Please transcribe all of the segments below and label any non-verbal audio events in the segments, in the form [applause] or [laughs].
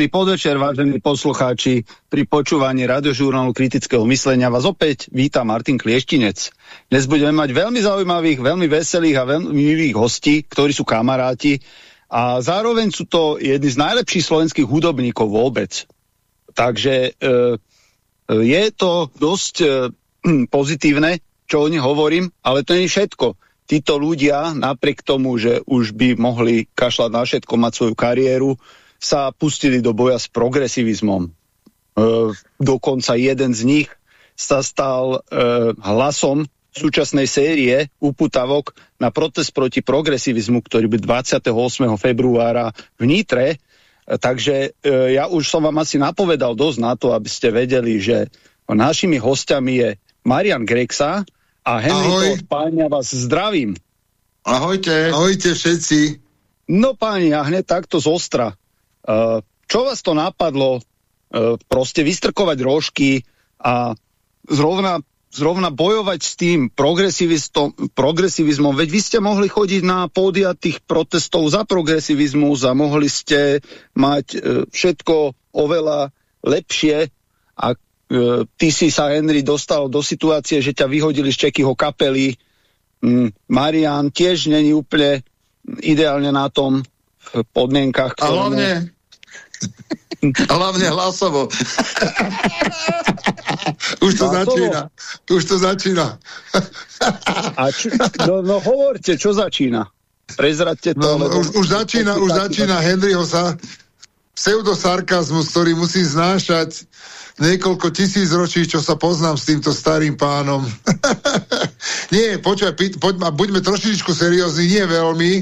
Príjemný podvečer, vážení poslucháči. Pri počúvaní radiožurnálu kritického myslenia vás opäť víta Martin Klieštinec. Dnes budeme mať veľmi zaujímavých, veľmi veselých a veľmi milých hostí, ktorí sú kamaráti a zároveň sú to jedni z najlepších slovenských hudobníkov vôbec. Takže e, e je to dosť e, [clears throat] pozitívne, čo o nich hovorím, ale to nie je všetko. Títo ľudia, napriek tomu, že už by mohli kašľať na všetko, mať svoju kariéru, sa pustili do boja s progresivizmom. E, dokonca jeden z nich sa stal e, hlasom súčasnej série uputavok na protest proti progresivizmu, ktorý by 28. februára v Nitre. E, takže e, ja už som vám asi napovedal dosť na to, aby ste vedeli, že našimi hostiami je Marian Grexa a Henry Páňa vás zdravím. Ahojte. Ahojte všetci. No páni, a hneď takto z ostra. Eh, čo vás to napadlo eh, proste vystrkovať rožky a zrovna, zrovna bojovať s tým progresivizmom? Veď vy ste mohli chodiť na pódia tých protestov za progresivizmus a mohli ste mať eh, všetko oveľa lepšie a ty si sa, Henry, dostal do situácie, že ťa vyhodili z Čekyho kapely. Mm, Marian tiež není úplne ideálne na tom podmienkach. Ktoré... A hlavne, [laughs] hlavne hlasovo. [laughs] Už to hlasovo? začína. Už to začína. A čo, no, no hovorte, čo začína? Prezradte to. No, už, už začína, už začína Henryho sa pseudosarkazmus, ktorý musí znášať niekoľko tisíc ročí, čo sa poznám s týmto starým pánom. [laughs] nie, počkaj, poď, buďme trošičku seriózni, nie veľmi,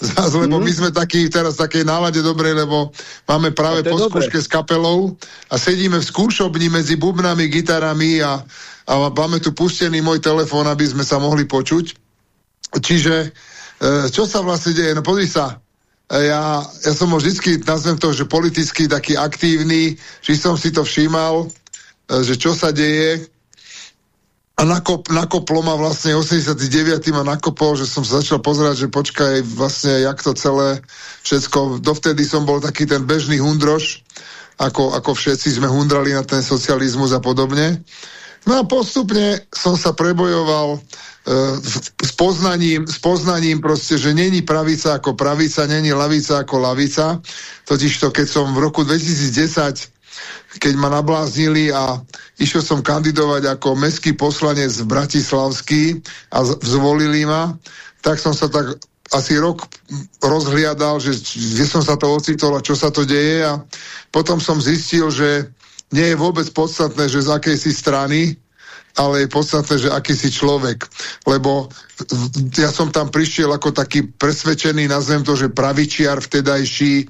zás, lebo mm. my sme takí teraz takej nálade dobrej, lebo máme práve po skúške s kapelou a sedíme v skúšobni medzi bubnami, gitarami a, a máme tu pustený môj telefón, aby sme sa mohli počuť. Čiže, e, čo sa vlastne deje? No pozri sa, e, ja, ja som ho vždy, nazvem to, že politicky taký aktívny, či som si to všímal, e, že čo sa deje, a nakop, nakoplo ma vlastne 89. ma nakopol, že som sa začal pozerať, že počkaj vlastne, jak to celé všetko, dovtedy som bol taký ten bežný hundroš, ako, ako všetci sme hundrali na ten socializmus a podobne. No a postupne som sa prebojoval e, s, poznaním, s poznaním proste, že není pravica ako pravica, není lavica ako lavica. Totižto, keď som v roku 2010 keď ma nabláznili a išiel som kandidovať ako meský poslanec v Bratislavský a zvolili ma, tak som sa tak asi rok rozhliadal, že kde som sa to ocitol a čo sa to deje a potom som zistil, že nie je vôbec podstatné, že z akej si strany, ale je podstatné, že aký si človek. Lebo ja som tam prišiel ako taký presvedčený, nazvem to, že pravičiar vtedajší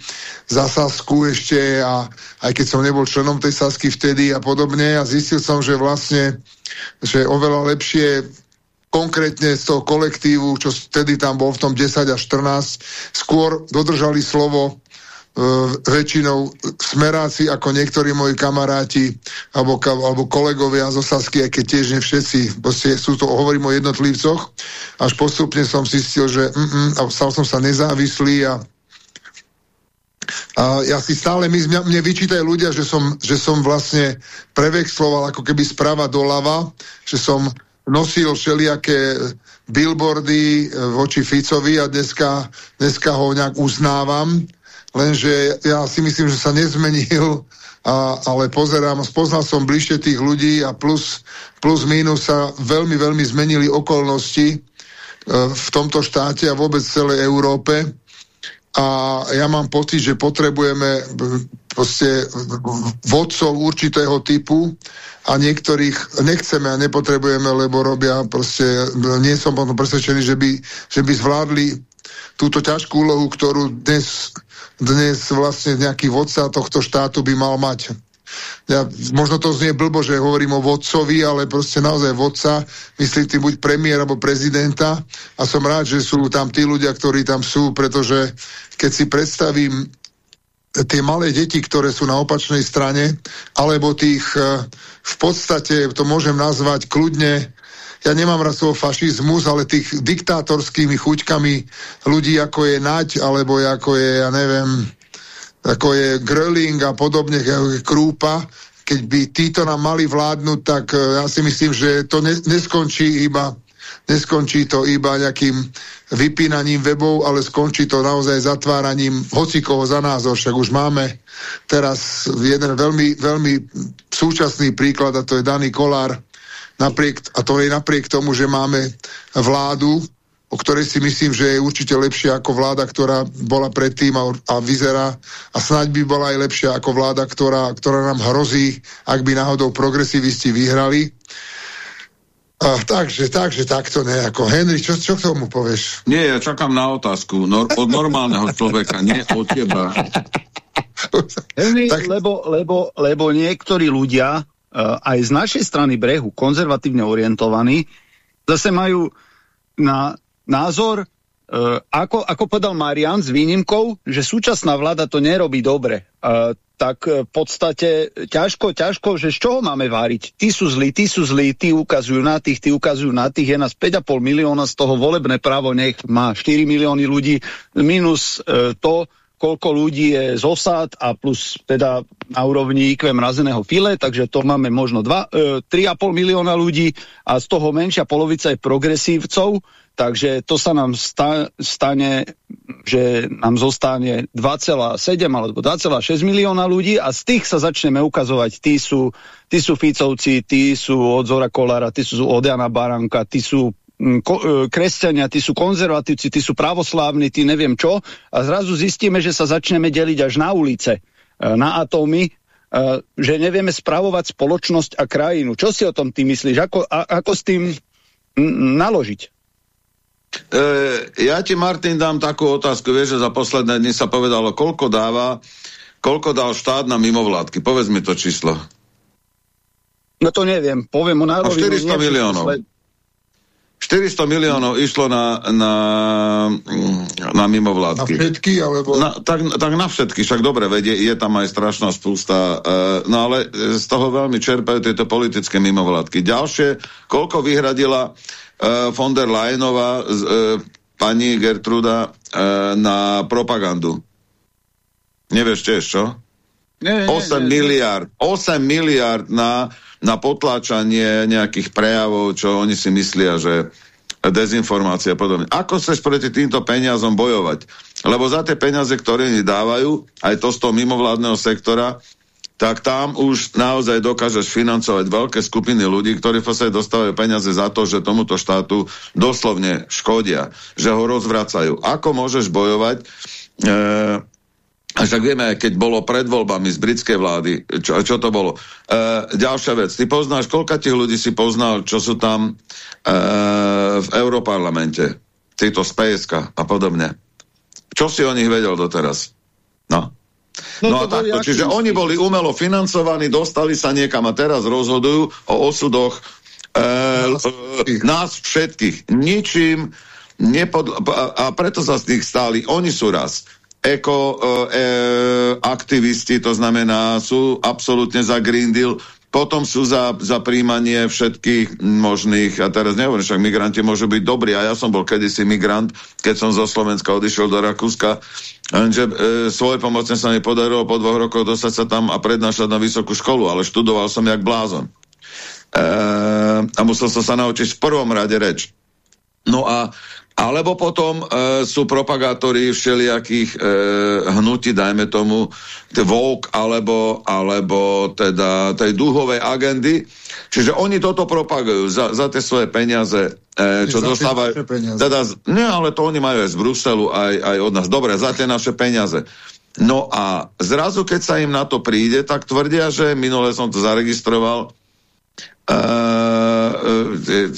za Sasku ešte a aj keď som nebol členom tej Sasky vtedy a podobne a zistil som, že vlastne že oveľa lepšie konkrétne z toho kolektívu, čo vtedy tam bol v tom 10 až 14, skôr dodržali slovo väčšinou smeráci ako niektorí moji kamaráti alebo, alebo kolegovia zo Sasky, aj keď tiež nie všetci, proste sú to, hovorím o jednotlivcoch, až postupne som zistil, že mm, mm, a stal som sa nezávislý a a ja si stále, my, mňa, mne vyčítajú ľudia, že som, že som vlastne prevexloval ako keby sprava doľava, že som nosil všelijaké billboardy e, voči Ficovi a dneska, dneska ho nejak uznávam lenže ja si myslím, že sa nezmenil, a, ale pozerám, spoznal som bližšie tých ľudí a plus, plus mínus sa veľmi, veľmi zmenili okolnosti e, v tomto štáte a vôbec celej Európe. A ja mám pocit, že potrebujeme proste vodcov určitého typu a niektorých nechceme a nepotrebujeme, lebo robia proste, nie som potom presvedčený, že by, že by zvládli túto ťažkú úlohu, ktorú dnes dnes vlastne nejaký vodca tohto štátu by mal mať. Ja, možno to znie blbo, že hovorím o vodcovi, ale proste naozaj vodca, myslí tým buď premiér alebo prezidenta a som rád, že sú tam tí ľudia, ktorí tam sú, pretože keď si predstavím tie malé deti, ktoré sú na opačnej strane, alebo tých eh, v podstate, to môžem nazvať kľudne ja nemám raz slovo fašizmus, ale tých diktátorskými chuťkami ľudí, ako je Naď, alebo ako je, ja neviem, ako je Gröling a podobne, ako je Krúpa, keď by títo nám mali vládnuť, tak ja si myslím, že to ne, neskončí iba neskončí to iba nejakým vypínaním webov, ale skončí to naozaj zatváraním hocikoho za názor. Však už máme teraz jeden veľmi, veľmi súčasný príklad a to je Daný Kolár, napriek, a to je napriek tomu, že máme vládu, o ktorej si myslím, že je určite lepšia ako vláda, ktorá bola predtým a, a vyzerá a snáď by bola aj lepšia ako vláda, ktorá, ktorá nám hrozí, ak by náhodou progresivisti vyhrali. A, takže, takže takto nejako. Henry, čo, čo k tomu povieš? Nie, ja čakám na otázku. Nor od normálneho človeka, nie od teba. [laughs] Henry, tak... lebo, lebo, lebo niektorí ľudia, aj z našej strany brehu, konzervatívne orientovaní, zase majú na názor, uh, ako, ako povedal Marian s výnimkou, že súčasná vláda to nerobí dobre. Uh, tak v podstate ťažko, ťažko, že z čoho máme váriť? Tí sú zlí, tí sú zlí, tí ukazujú na tých, tí ukazujú na tých, je nás 5,5 milióna, z toho volebné právo nech má 4 milióny ľudí, minus to, koľko ľudí je z osad a plus teda na úrovni IQ mrazeného file, takže to máme možno 2, e, 3,5 milióna ľudí a z toho menšia polovica je progresívcov, Takže to sa nám sta stane, že nám zostane 2,7 alebo 2,6 milióna ľudí a z tých sa začneme ukazovať. Tí sú, tí sú Ficovci, tí sú od Zora Kolára, tí sú od Jana Baranka, tí sú e, kresťania, tí sú konzervatívci, tí sú pravoslávni, tí neviem čo. A zrazu zistíme, že sa začneme deliť až na ulice, e, na atómy, e, že nevieme spravovať spoločnosť a krajinu. Čo si o tom ty myslíš? Ako, a, ako s tým naložiť? E, ja ti, Martin, dám takú otázku. Vieš, že za posledné dni sa povedalo, koľko dáva, koľko dal štát na mimovládky. Povedz mi to číslo. No to neviem, poviem mu na rovinu. 400 miliónov. 400 miliónov išlo na, na, na mimovládky. Na všetky, alebo... Na, tak, tak na všetky, však dobre, vedie, je tam aj strašná spústa, uh, no ale z toho veľmi čerpajú tieto politické mimovládky. Ďalšie, koľko vyhradila uh, von der Leyenová, uh, pani Gertruda, uh, na propagandu. Nevieš tiež, čo? Nie, 8 nie, miliard. 8 miliard na, na potláčanie nejakých prejavov, čo oni si myslia, že dezinformácia a podobne. Ako chceš proti týmto peniazom bojovať? Lebo za tie peniaze, ktoré oni dávajú, aj to z toho mimovládneho sektora, tak tam už naozaj dokážeš financovať veľké skupiny ľudí, ktorí podstate dostávajú peniaze za to, že tomuto štátu doslovne škodia, že ho rozvracajú. Ako môžeš bojovať? E, a však vieme, keď bolo pred voľbami z britskej vlády, čo, čo to bolo. E, ďalšia vec, ty poznáš, koľka tých ľudí si poznal, čo sú tam e, v Európarlamente, títo z PSK a podobne. Čo si o nich vedel doteraz? No. No, no a takto, čiže oni boli umelo financovaní, dostali sa niekam a teraz rozhodujú o osudoch e, e, nás všetkých. Ničím nepod... a preto sa z nich stáli. Oni sú raz eko e, e, to znamená, sú absolútne za Green Deal, potom sú za, za príjmanie všetkých možných, a teraz nehovorím, však migranti môžu byť dobrí, a ja som bol kedysi migrant, keď som zo Slovenska odišiel do Rakúska, že e, svoje pomocne sa mi podarilo po dvoch rokoch dostať sa tam a prednášať na vysokú školu, ale študoval som jak blázon. E, a musel som sa naučiť v prvom rade reč. No a alebo potom e, sú propagátori všelijakých e, hnutí, dajme tomu, Vogue, alebo, alebo teda tej duhovej agendy. Čiže oni toto propagujú za, za tie svoje peniaze, e, čo dostávajú. Teda, nie, ale to oni majú aj z Bruselu, aj, aj od nás. Dobre, za tie naše peniaze. No a zrazu, keď sa im na to príde, tak tvrdia, že minule som to zaregistroval,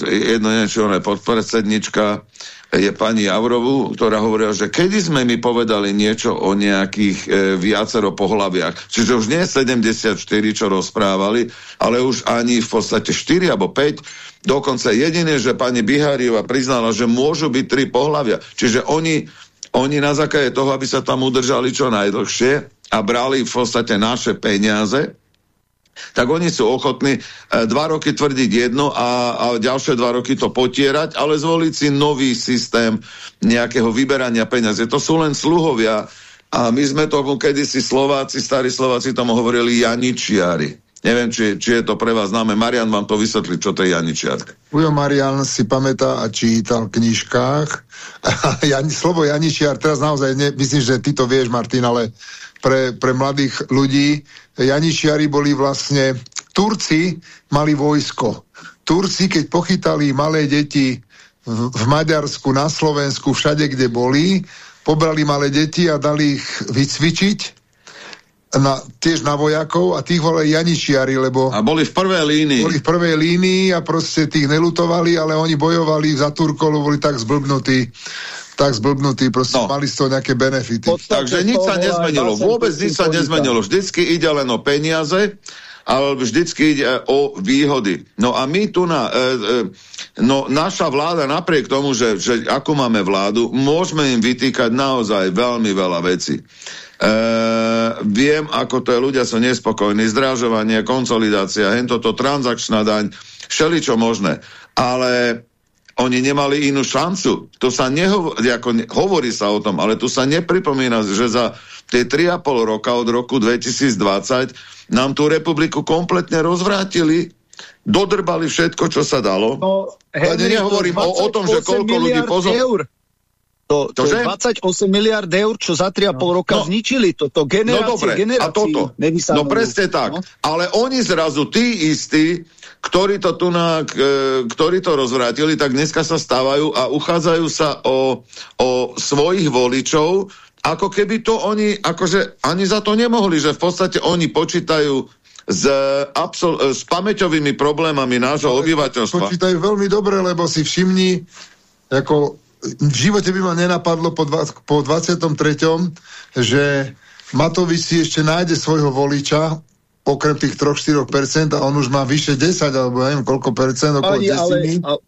jedno neviem, čo je podpredsednička je pani Javrovu, ktorá hovorila, že kedy sme mi povedali niečo o nejakých e, viacero pohľaviach. Čiže už nie 74, čo rozprávali, ale už ani v podstate 4 alebo 5. Dokonca jediné, že pani Bihariova priznala, že môžu byť tri pohľavia. Čiže oni, oni na základe toho, aby sa tam udržali čo najdlhšie a brali v podstate naše peniaze, tak oni sú ochotní e, dva roky tvrdiť jedno a, a ďalšie dva roky to potierať, ale zvoliť si nový systém nejakého vyberania peniaze. To sú len sluhovia a my sme tomu kedysi Slováci, starí Slováci tomu hovorili Janičiari. Neviem, či, či je to pre vás známe. Marian vám to vysvetlí, čo to je Janičiar. Ujo Marian si pamätá a čítal v knižkách. [laughs] Jan, slovo Janičiar, teraz naozaj, ne, myslím, že ty to vieš, Martin, ale pre, pre mladých ľudí Janičiari boli vlastne Turci mali vojsko. Turci, keď pochytali malé deti v, v Maďarsku, na Slovensku, všade, kde boli, pobrali malé deti a dali ich vycvičiť na, tiež na vojakov a tých volali Janičiari, lebo... A boli v prvej línii. Boli v prvej línii a proste tých nelutovali, ale oni bojovali za Turkov, boli tak zblbnutí, tak zblbnutí, proste no. mali z toho nejaké benefity. Takže nič sa nezmenilo, vôbec nič sa nezmenilo. Vždycky ide len o peniaze, ale vždycky ide o výhody. No a my tu na... E, e, no naša vláda napriek tomu, že, že ako máme vládu, môžeme im vytýkať naozaj veľmi veľa vecí. E, viem, ako to je, ľudia sú nespokojní, zdražovanie, konsolidácia, hen toto transakčná daň, všeličo možné. Ale oni nemali inú šancu. To sa nehovorí, ako, hovorí sa o tom, ale tu sa nepripomína, že za tie 3,5 roka od roku 2020 nám tú republiku kompletne rozvrátili, dodrbali všetko, čo sa dalo. No, Henry, nehovorím o, o tom, že koľko ľudí pozor... Eur. To, to, to je 28 miliard eur, čo za 3,5 no. roka no, zničili. Toto generácie, no dobre, generácie. A toto. No presne tak. No? Ale oni zrazu, tí istí, ktorí to, tu na, e, ktorí to rozvrátili, tak dneska sa stávajú a uchádzajú sa o, o svojich voličov, ako keby to oni, akože ani za to nemohli, že v podstate oni počítajú s, absol- s pamäťovými problémami nášho no, obyvateľstva. Počítajú veľmi dobre, lebo si všimni, ako v živote by ma nenapadlo po, dva, po 23., že Matovič si ešte nájde svojho voliča, okrem tých 3-4% a on už má vyše 10, alebo neviem koľko percent, okolo Ani, ale, ale,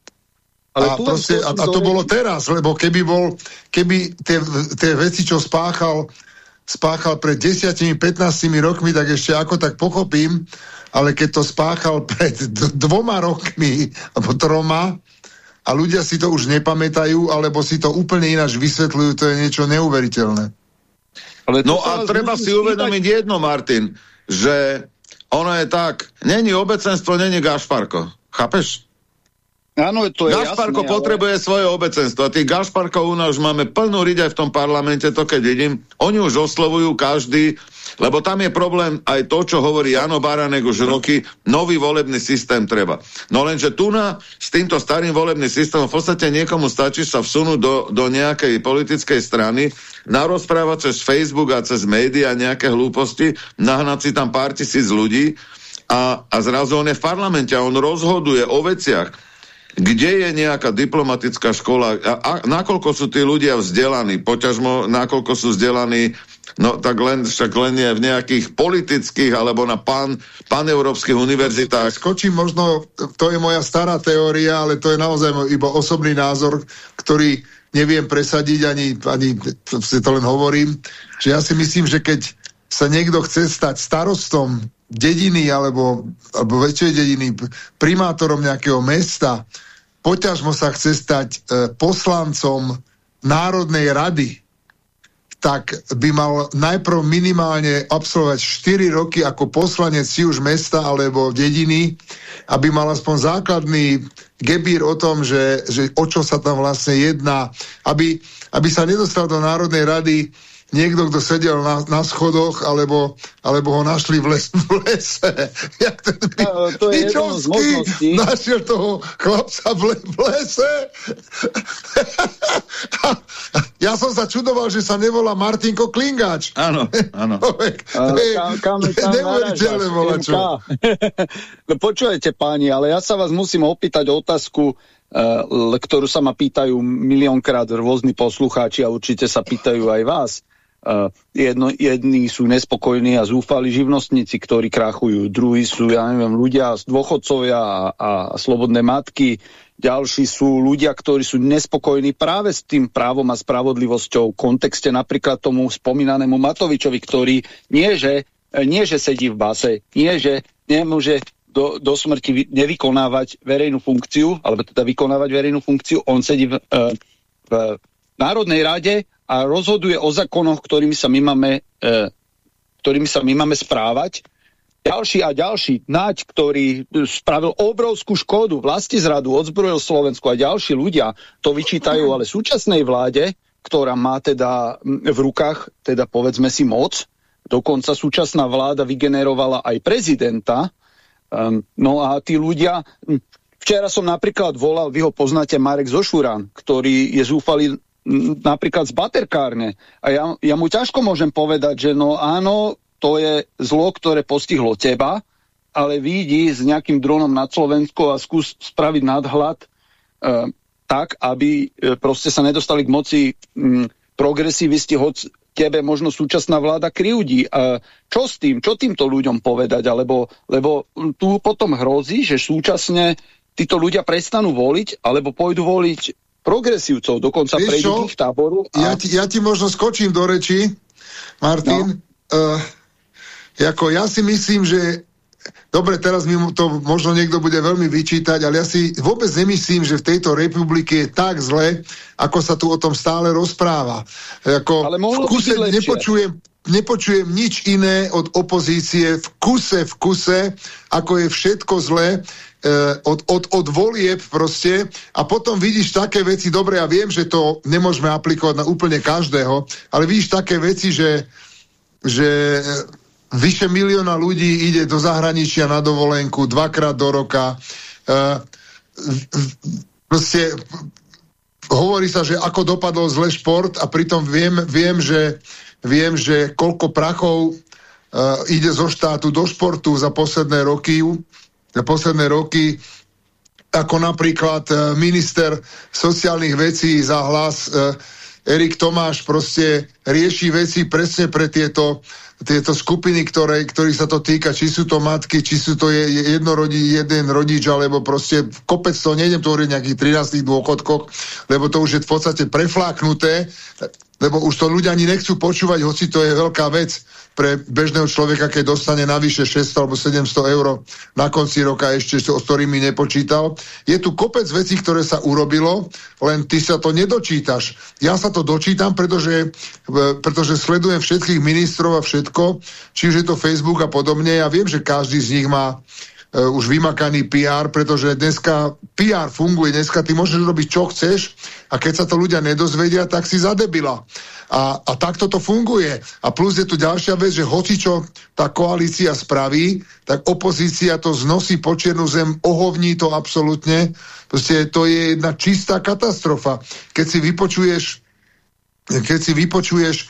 ale a, proste, a, a to bolo teraz, lebo keby bol, keby tie, tie veci, čo spáchal, spáchal pred 10-15 rokmi, tak ešte ako tak pochopím, ale keď to spáchal [laughs] pred dvoma rokmi, alebo troma, a ľudia si to už nepamätajú, alebo si to úplne ináč vysvetľujú, to je niečo neuveriteľné. Ale no a treba si uvedomiť jedno, Martin, že ono je tak, není obecenstvo, není gašparko. Chápeš? Áno, to je Gašparko jasné, potrebuje ale... svoje obecenstvo. A tých Gašparkov u nás máme plnú riť aj v tom parlamente, to keď vidím. Oni už oslovujú každý, lebo tam je problém aj to, čo hovorí Jano Baranek už roky, nový volebný systém treba. No lenže tu na, s týmto starým volebným systémom v podstate niekomu stačí sa vsunúť do, do nejakej politickej strany, narozprávať cez Facebook a cez médiá nejaké hlúposti, nahnať si tam pár tisíc ľudí a, a zrazu on je v parlamente a on rozhoduje o veciach, kde je nejaká diplomatická škola? A, a nakoľko sú tí ľudia vzdelaní, poťažmo nakoľko sú vzdelaní, no tak len, však len je v nejakých politických alebo na pan, paneurópskych univerzitách. Skočím možno, to je moja stará teória, ale to je naozaj iba osobný názor, ktorý neviem presadiť, ani, ani si to len hovorím, že ja si myslím, že keď sa niekto chce stať starostom dediny alebo, alebo väčšej dediny, primátorom nejakého mesta, poťažmo sa chce stať e, poslancom Národnej rady, tak by mal najprv minimálne absolvovať 4 roky ako poslanec si už mesta alebo dediny, aby mal aspoň základný gebír o tom, že, že o čo sa tam vlastne jedná, aby, aby sa nedostal do Národnej rady niekto, kto sedel na, na schodoch, alebo, alebo ho našli v, les, v lese. [laughs] Jak ten no, to je našiel toho chlapca v, le, v lese. [laughs] ja som sa čudoval, že sa nevolá Martinko Klingáč. Áno, áno. [laughs] kam, kam, no počujete páni, ale ja sa vás musím opýtať o otázku, Uh, ktorú sa ma pýtajú miliónkrát rôzni poslucháči a určite sa pýtajú aj vás. Uh, jedno, jedni sú nespokojní a zúfali živnostníci, ktorí krachujú, druhí sú, ja neviem, ľudia, dôchodcovia a, a slobodné matky, ďalší sú ľudia, ktorí sú nespokojní práve s tým právom a spravodlivosťou v kontexte napríklad tomu spomínanému Matovičovi, ktorý nie, že, nie, že sedí v base, nie, že nemôže do, do smrti nevykonávať verejnú funkciu, alebo teda vykonávať verejnú funkciu, on sedí v, uh, v Národnej rade a rozhoduje o zákonoch, ktorými sa my máme, e, ktorými sa my máme správať. Ďalší a ďalší Naď, ktorý spravil obrovskú škodu, vlasti zradu, odzbrojil Slovensku a ďalší ľudia to vyčítajú ale súčasnej vláde, ktorá má teda v rukách, teda povedzme si moc, dokonca súčasná vláda vygenerovala aj prezidenta, um, no a tí ľudia, včera som napríklad volal, vy ho poznáte, Marek Zošuran, ktorý je zúfalý napríklad z baterkárne. A ja, ja mu ťažko môžem povedať, že no áno, to je zlo, ktoré postihlo teba, ale vidí s nejakým dronom nad Slovensko a skús spraviť nadhľad e, tak, aby e, proste sa nedostali k moci m, progresivisti, hoď tebe možno súčasná vláda kryudí. A čo s tým? Čo týmto ľuďom povedať? Alebo, lebo tu potom hrozí, že súčasne títo ľudia prestanú voliť, alebo pôjdu voliť progresívcov, dokonca Vieš prejdú ich táboru. A... Ja, ti, ja ti možno skočím do reči, Martin. No. Uh, ako ja si myslím, že dobre, teraz mi to možno niekto bude veľmi vyčítať, ale ja si vôbec nemyslím, že v tejto republike je tak zle, ako sa tu o tom stále rozpráva. Ako ale v kuse nepočujem, nepočujem nič iné od opozície v kuse, v kuse, ako je všetko eh, od, od, od volieb proste a potom vidíš také veci, dobre, ja viem, že to nemôžeme aplikovať na úplne každého, ale vidíš také veci, že, že vyše milióna ľudí ide do zahraničia na dovolenku dvakrát do roka. Uh, proste hovorí sa, že ako dopadol zle šport a pritom viem, viem, že, viem že koľko prachov uh, ide zo štátu do športu za posledné roky, posledné roky ako napríklad uh, minister sociálnych vecí za hlas uh, Erik Tomáš proste rieši veci presne pre tieto tieto skupiny, ktoré, ktorých sa to týka, či sú to matky, či sú to jednorodí, jeden rodič, alebo proste kopec to, nejdem to hovoriť nejakých 13 dôchodkoch, lebo to už je v podstate prefláknuté, lebo už to ľudia ani nechcú počúvať, hoci to je veľká vec pre bežného človeka, keď dostane navyše 600 alebo 700 eur na konci roka ešte, s ktorými nepočítal. Je tu kopec vecí, ktoré sa urobilo, len ty sa to nedočítaš. Ja sa to dočítam, pretože, e, pretože sledujem všetkých ministrov a všetko, či už je to Facebook a podobne. Ja viem, že každý z nich má uh, už vymakaný PR, pretože dneska PR funguje, dneska ty môžeš robiť čo chceš a keď sa to ľudia nedozvedia, tak si zadebila. A, a takto to funguje. A plus je tu ďalšia vec, že hoci čo tá koalícia spraví, tak opozícia to znosí po čiernu zem, ohovní to absolútne. Proste to je jedna čistá katastrofa. Keď si vypočuješ keď si vypočuješ e,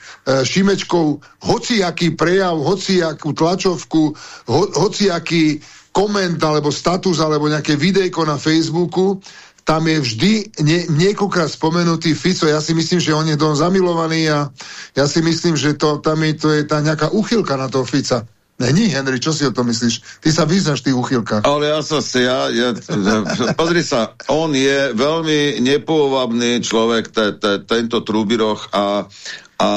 Šimečkov hociaký prejav, hociakú tlačovku, ho, hociaký koment alebo status alebo nejaké videjko na Facebooku, tam je vždy nie, niekoľkrát spomenutý Fico. Ja si myslím, že on je dom zamilovaný a ja si myslím, že to, tam je, to je tá nejaká uchylka na toho Fica. Není, Henry, čo si o tom myslíš? Ty sa vyznaš v tých uchylkách. Ale ja sa si, ja, ja, pozri sa, on je veľmi nepôvabný človek, te, te, tento trúbiroch a a...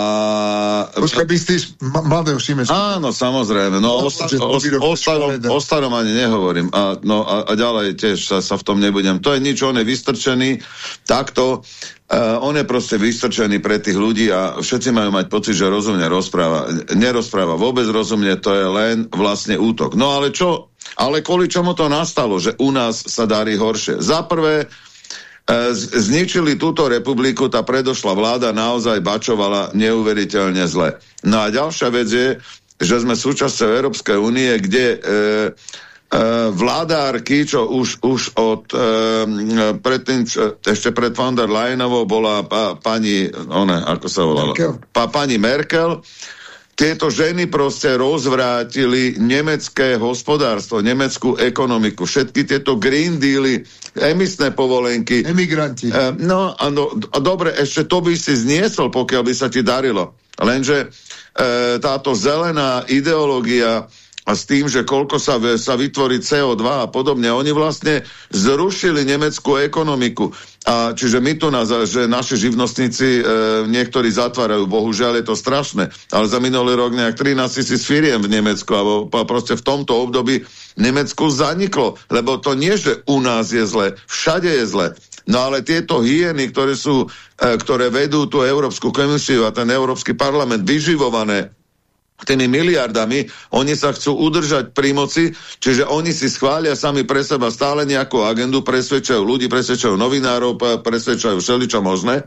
Počkaj, myslíš mladého Šimečka? Áno, samozrejme. No, o, o, o, starom, o starom ani nehovorím. A, no, a, a ďalej tiež sa, sa v tom nebudem. To je nič, on je vystrčený takto. Uh, on je proste vystrčený pre tých ľudí a všetci majú mať pocit, že rozumne rozpráva. Nerozpráva vôbec rozumne, to je len vlastne útok. No ale čo? Ale kvôli čomu to nastalo, že u nás sa darí horšie? Za prvé, E, zničili túto republiku, tá predošla vláda naozaj bačovala neuveriteľne zle. No a ďalšia vec je, že sme súčasťou Európskej únie, kde e, e, vládárky, čo už, už od e, predtým, čo, ešte pred von der Leyenovou bola pa, pani, one, ako sa volala? Merkel. Pa, pani Merkel, tieto ženy proste rozvrátili nemecké hospodárstvo, nemeckú ekonomiku, všetky tieto green dealy, emisné povolenky. Emigranti. E, no, a, no, a dobre, ešte to by si zniesol, pokiaľ by sa ti darilo. Lenže e, táto zelená ideológia a s tým, že koľko sa, sa vytvorí CO2 a podobne. Oni vlastne zrušili nemeckú ekonomiku. A čiže my tu, na, že naši živnostníci e, niektorí zatvárajú, bohužiaľ je to strašné. Ale za minulý rok nejak 13 tisíc firiem v Nemecku, alebo proste v tomto období Nemecku zaniklo. Lebo to nie, že u nás je zle, všade je zle. No ale tieto hyeny, ktoré, sú, e, ktoré vedú tú Európsku komisiu a ten Európsky parlament vyživované tými miliardami, oni sa chcú udržať pri moci, čiže oni si schvália sami pre seba stále nejakú agendu, presvedčajú ľudí, presvedčajú novinárov, presvedčajú všeličo možné.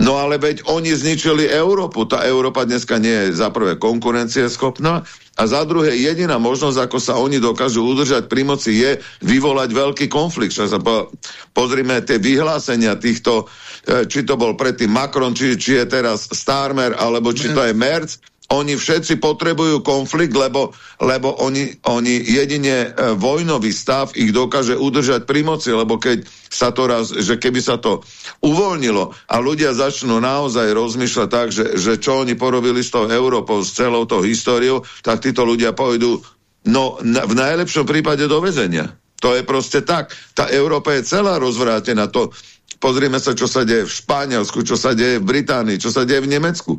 No ale veď oni zničili Európu. Tá Európa dneska nie je za prvé konkurencieschopná a za druhé jediná možnosť, ako sa oni dokážu udržať pri moci, je vyvolať veľký konflikt. Čo sa po, pozrime tie vyhlásenia týchto, e, či to bol predtým Macron, či, či je teraz Starmer, alebo či to je Merz, oni všetci potrebujú konflikt, lebo, lebo oni, oni jedine e, vojnový stav ich dokáže udržať pri moci, lebo keď sa to raz, že keby sa to uvoľnilo a ľudia začnú naozaj rozmýšľať tak, že, že čo oni porobili s tou Európou, s celou tou históriou, tak títo ľudia pôjdu no, na, v najlepšom prípade do väzenia. To je proste tak. Tá Európa je celá rozvrátená. To, pozrime sa, čo sa deje v Španielsku, čo sa deje v Británii, čo sa deje v Nemecku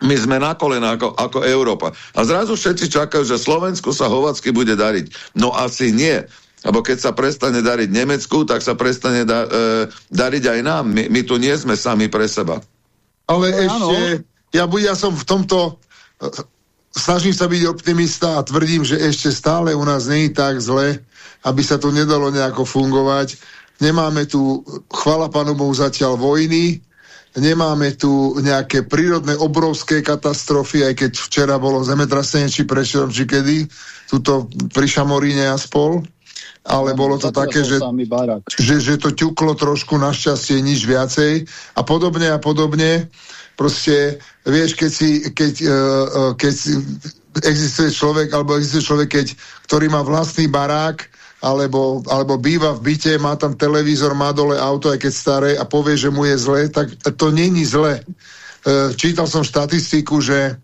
my sme na kolena ako, ako Európa. A zrazu všetci čakajú, že Slovensku sa hovacky bude dariť. No asi nie. Lebo keď sa prestane dariť Nemecku, tak sa prestane da, e, dariť aj nám. My, my tu nie sme sami pre seba. Ale no, ešte, ja, ja som v tomto, snažím sa byť optimista a tvrdím, že ešte stále u nás nie je tak zle, aby sa to nedalo nejako fungovať. Nemáme tu, chvala Pánu Bohu, zatiaľ vojny, nemáme tu nejaké prírodné obrovské katastrofy, aj keď včera bolo zemetrasenie, či prečo, či kedy, tuto pri Šamoríne a spol, ale bolo to také, že, že, že to ťuklo trošku, našťastie nič viacej a podobne a podobne. Proste, vieš, keď si, keď, uh, keď si, existuje človek, alebo existuje človek, keď, ktorý má vlastný barák, alebo, alebo býva v byte, má tam televízor, má dole auto, aj keď staré a povie, že mu je zle, tak to není zle. E, čítal som štatistiku, že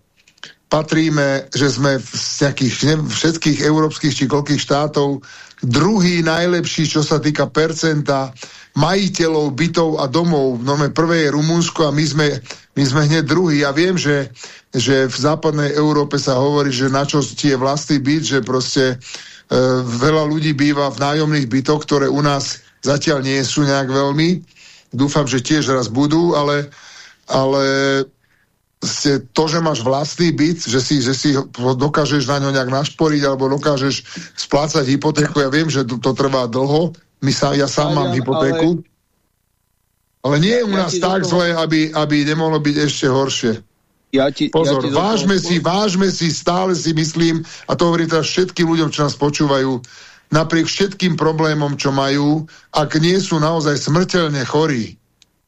patríme, že sme z nejakých neviem, všetkých európskych či koľkých štátov druhý najlepší, čo sa týka percenta majiteľov bytov a domov. No prvé je Rumunsko a my sme, my sme hneď druhý. Ja viem, že, že v západnej Európe sa hovorí, že na čo ti je vlastný byt, že proste E, veľa ľudí býva v nájomných bytoch, ktoré u nás zatiaľ nie sú nejak veľmi. Dúfam, že tiež raz budú, ale, ale to, že máš vlastný byt, že si, že si dokážeš na ňo nejak našporiť alebo dokážeš splácať hypotéku, ja viem, že to, to trvá dlho, My sa, ja sám mám hypotéku, ale, nie je u nás tak zle, aby, aby nemohlo byť ešte horšie. Ja ti, Pozor, ja ti vážme si, vážme si, stále si myslím, a to hovorím teraz všetkým ľuďom, čo nás počúvajú, napriek všetkým problémom, čo majú, ak nie sú naozaj smrteľne chorí,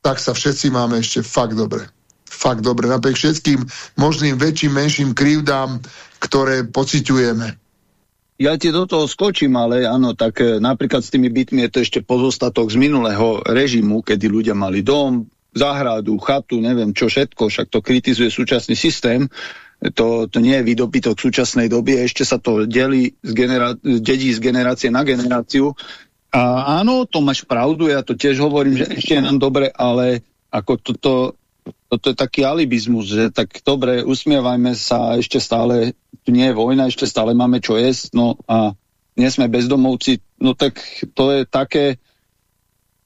tak sa všetci máme ešte fakt dobre. Fakt dobre. Napriek všetkým možným väčším, menším krivdám, ktoré pociťujeme. Ja ti do toho skočím, ale áno, tak e, napríklad s tými bytmi je to ešte pozostatok z minulého režimu, kedy ľudia mali dom, záhradu, chatu, neviem čo všetko, však to kritizuje súčasný systém, to, to nie je výdobytok súčasnej doby, ešte sa to delí z dedí z generácie na generáciu. A áno, to máš pravdu, ja to tiež hovorím, že ešte je nám dobre, ale ako toto, toto je taký alibizmus, že tak dobre, usmievajme sa, ešte stále, tu nie je vojna, ešte stále máme čo jesť, no a nie sme bezdomovci, no tak to je také,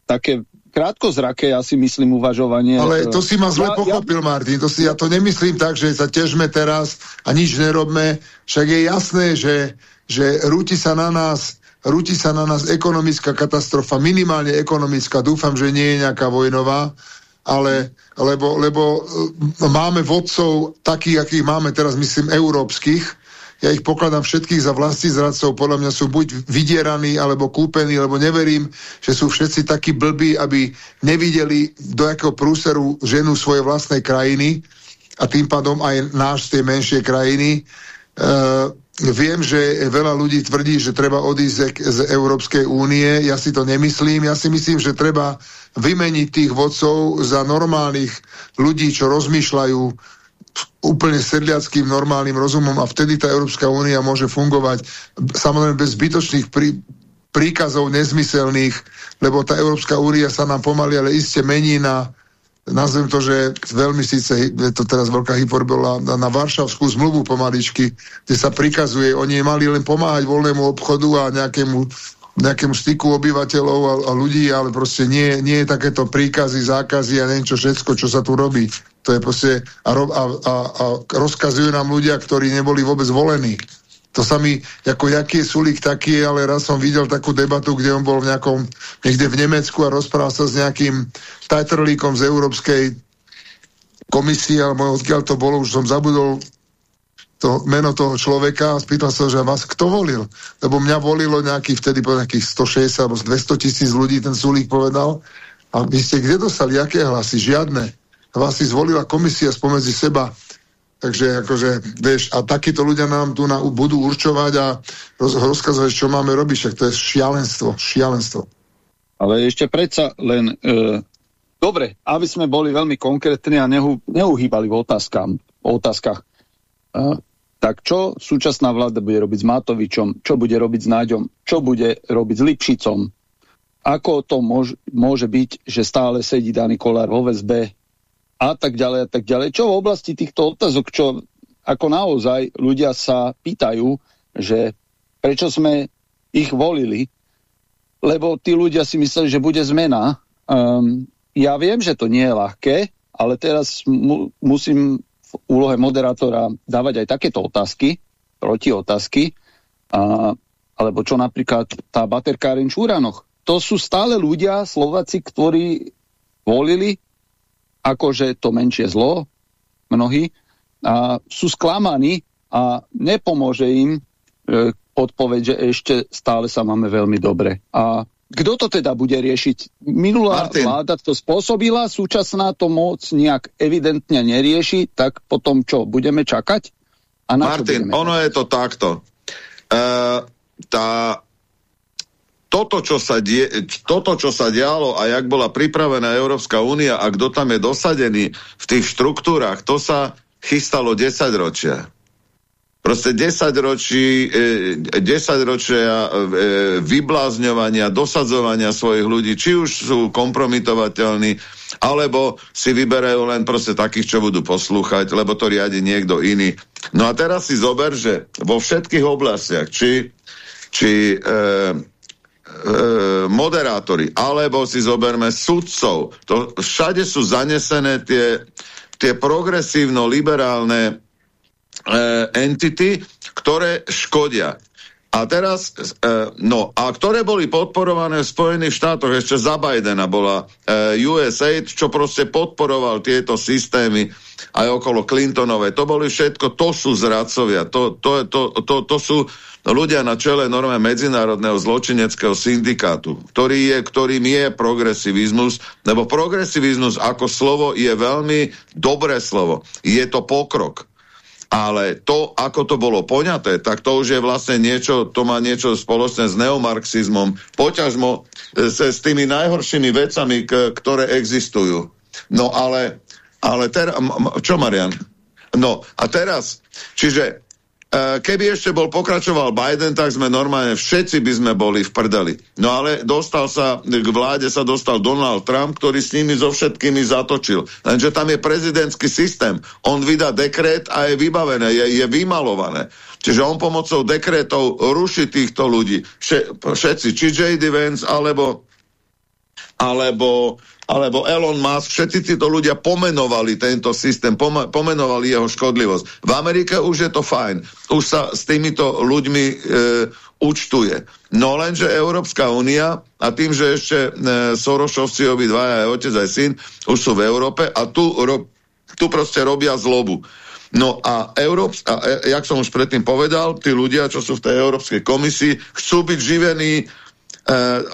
také krátkozraké, ja si myslím, uvažovanie. Ale to si ma zle ja, pochopil, ja... Martin. To si, ja to nemyslím tak, že sa težme teraz a nič nerobme. Však je jasné, že, že rúti sa na nás rúti sa na nás ekonomická katastrofa, minimálne ekonomická, dúfam, že nie je nejaká vojnová, ale lebo, lebo e, máme vodcov takých, akých máme teraz, myslím, európskych, ja ich pokladám všetkých za vlastní zradcov, podľa mňa sú buď vydieraní, alebo kúpení, lebo neverím, že sú všetci takí blbí, aby nevideli, do jakého prúseru ženu svoje vlastnej krajiny a tým pádom aj náš z tej menšie krajiny. Uh, viem, že veľa ľudí tvrdí, že treba odísť z Európskej únie. Ja si to nemyslím. Ja si myslím, že treba vymeniť tých vodcov za normálnych ľudí, čo rozmýšľajú úplne sedliackým normálnym rozumom a vtedy tá Európska únia môže fungovať samozrejme bez zbytočných prí, príkazov nezmyselných, lebo tá Európska únia sa nám pomaly, ale iste mení na nazvem to, že veľmi síce, je to teraz veľká hyperbola, na, Varšavskú zmluvu pomaličky, kde sa prikazuje, oni mali len pomáhať voľnému obchodu a nejakému nejakému styku obyvateľov a, a ľudí, ale proste nie, nie je takéto príkazy, zákazy a neviem čo všetko, čo sa tu robí. To je proste, a, a, a, a rozkazujú nám ľudia, ktorí neboli vôbec volení. To sa mi, ako jaký je Sulík taký, ale raz som videl takú debatu, kde on bol v nejakom, niekde v Nemecku a rozprával sa s nejakým tajtrlíkom z Európskej komisie, alebo odkiaľ to bolo, už som zabudol to meno toho človeka a spýtal sa, že vás kto volil? Lebo mňa volilo nejakých vtedy po nejakých 160 alebo 200 tisíc ľudí, ten Sulík povedal. A vy ste kde dostali, aké hlasy? Žiadne. Si zvolila komisia spomedzi seba Takže akože, vieš, a takíto ľudia nám tu na, budú určovať a roz, rozkazovať, čo máme robiť, však to je šialenstvo, šialenstvo. Ale ešte predsa len, e, dobre, aby sme boli veľmi konkrétni a nehu, neuhýbali v, otázkam, otázkach, e, tak čo súčasná vláda bude robiť s Matovičom, čo bude robiť s Náďom, čo bude robiť s Lipšicom, ako to môž, môže byť, že stále sedí daný Kolár vo VSB, a tak ďalej a tak ďalej. Čo v oblasti týchto otázok, čo ako naozaj ľudia sa pýtajú, že prečo sme ich volili, lebo tí ľudia si mysleli, že bude zmena. Um, ja viem, že to nie je ľahké, ale teraz mu, musím v úlohe moderátora dávať aj takéto otázky, proti otázky, a, alebo čo napríklad tá baterkáreň v Šúranoch. To sú stále ľudia, Slováci, ktorí volili akože to menšie zlo, mnohí, a sú sklamaní a nepomôže im e, odpoveď, že ešte stále sa máme veľmi dobre. A kto to teda bude riešiť? Minulá Martin. vláda to spôsobila, súčasná to moc nejak evidentne nerieši, tak potom čo, budeme čakať? A na Martin, ono čakať? je to takto. Uh, tá toto čo, sa die, toto, čo sa dialo a jak bola pripravená Európska únia a kto tam je dosadený v tých štruktúrach, to sa chystalo 10 ročia. Proste 10 ročí, 10 e, ročia e, vyblázňovania, dosadzovania svojich ľudí, či už sú kompromitovateľní, alebo si vyberajú len proste takých, čo budú poslúchať, lebo to riadi niekto iný. No a teraz si zober, že vo všetkých oblastiach, či, či e, E, moderátori, alebo si zoberme sudcov. To, všade sú zanesené tie, tie progresívno-liberálne entity, ktoré škodia. A teraz, e, no, a ktoré boli podporované v Spojených štátoch, ešte za Bidena bola e, USAID, čo proste podporoval tieto systémy aj okolo Clintonové. To boli všetko, to sú zradcovia, to, to, to, to, to sú ľudia na čele norme medzinárodného zločineckého syndikátu, ktorý je, ktorým je progresivizmus, lebo progresivizmus ako slovo je veľmi dobré slovo. Je to pokrok. Ale to, ako to bolo poňaté, tak to už je vlastne niečo, to má niečo spoločné s neomarxizmom, poťažmo e, se, s tými najhoršími vecami, ktoré existujú. No ale, ale teraz, čo Marian? No a teraz, čiže keby ešte bol pokračoval Biden, tak sme normálne všetci by sme boli v prdeli. No ale dostal sa, k vláde sa dostal Donald Trump, ktorý s nimi so všetkými zatočil. Lenže tam je prezidentský systém. On vydá dekret a je vybavené, je, je vymalované. Čiže on pomocou dekretov ruší týchto ľudí. Všetci, či J.D. Vance, alebo alebo alebo Elon Musk, všetci títo ľudia pomenovali tento systém, pomenovali jeho škodlivosť. V Amerike už je to fajn. Už sa s týmito ľuďmi e, účtuje. No lenže Európska únia a tým, že ešte e, Sorošovci obidvaja, aj otec, aj syn, už sú v Európe a tu, ro, tu proste robia zlobu. No a, Európs a e, jak som už predtým povedal, tí ľudia, čo sú v tej Európskej komisii, chcú byť živení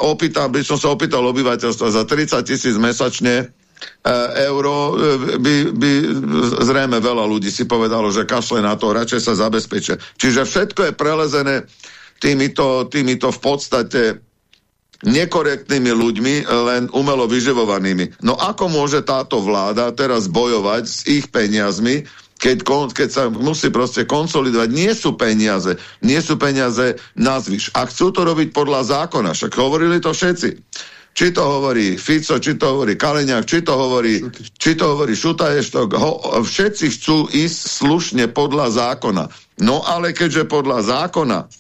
opýtal, by som sa opýtal obyvateľstva za 30 tisíc mesačne e, euro e, by, by zrejme veľa ľudí si povedalo, že kašle na to, radšej sa zabezpečia. Čiže všetko je prelezené týmito, týmito v podstate nekorektnými ľuďmi, len umelo vyživovanými. No ako môže táto vláda teraz bojovať s ich peniazmi, keď, keď sa musí proste konsolidovať, nie sú peniaze, nie sú peniaze na zvyš. A chcú to robiť podľa zákona, však hovorili to všetci. Či to hovorí Fico, či to hovorí Kaleňák, či to hovorí, či to hovorí Šutaještok, ho, všetci chcú ísť slušne podľa zákona. No ale keďže podľa zákona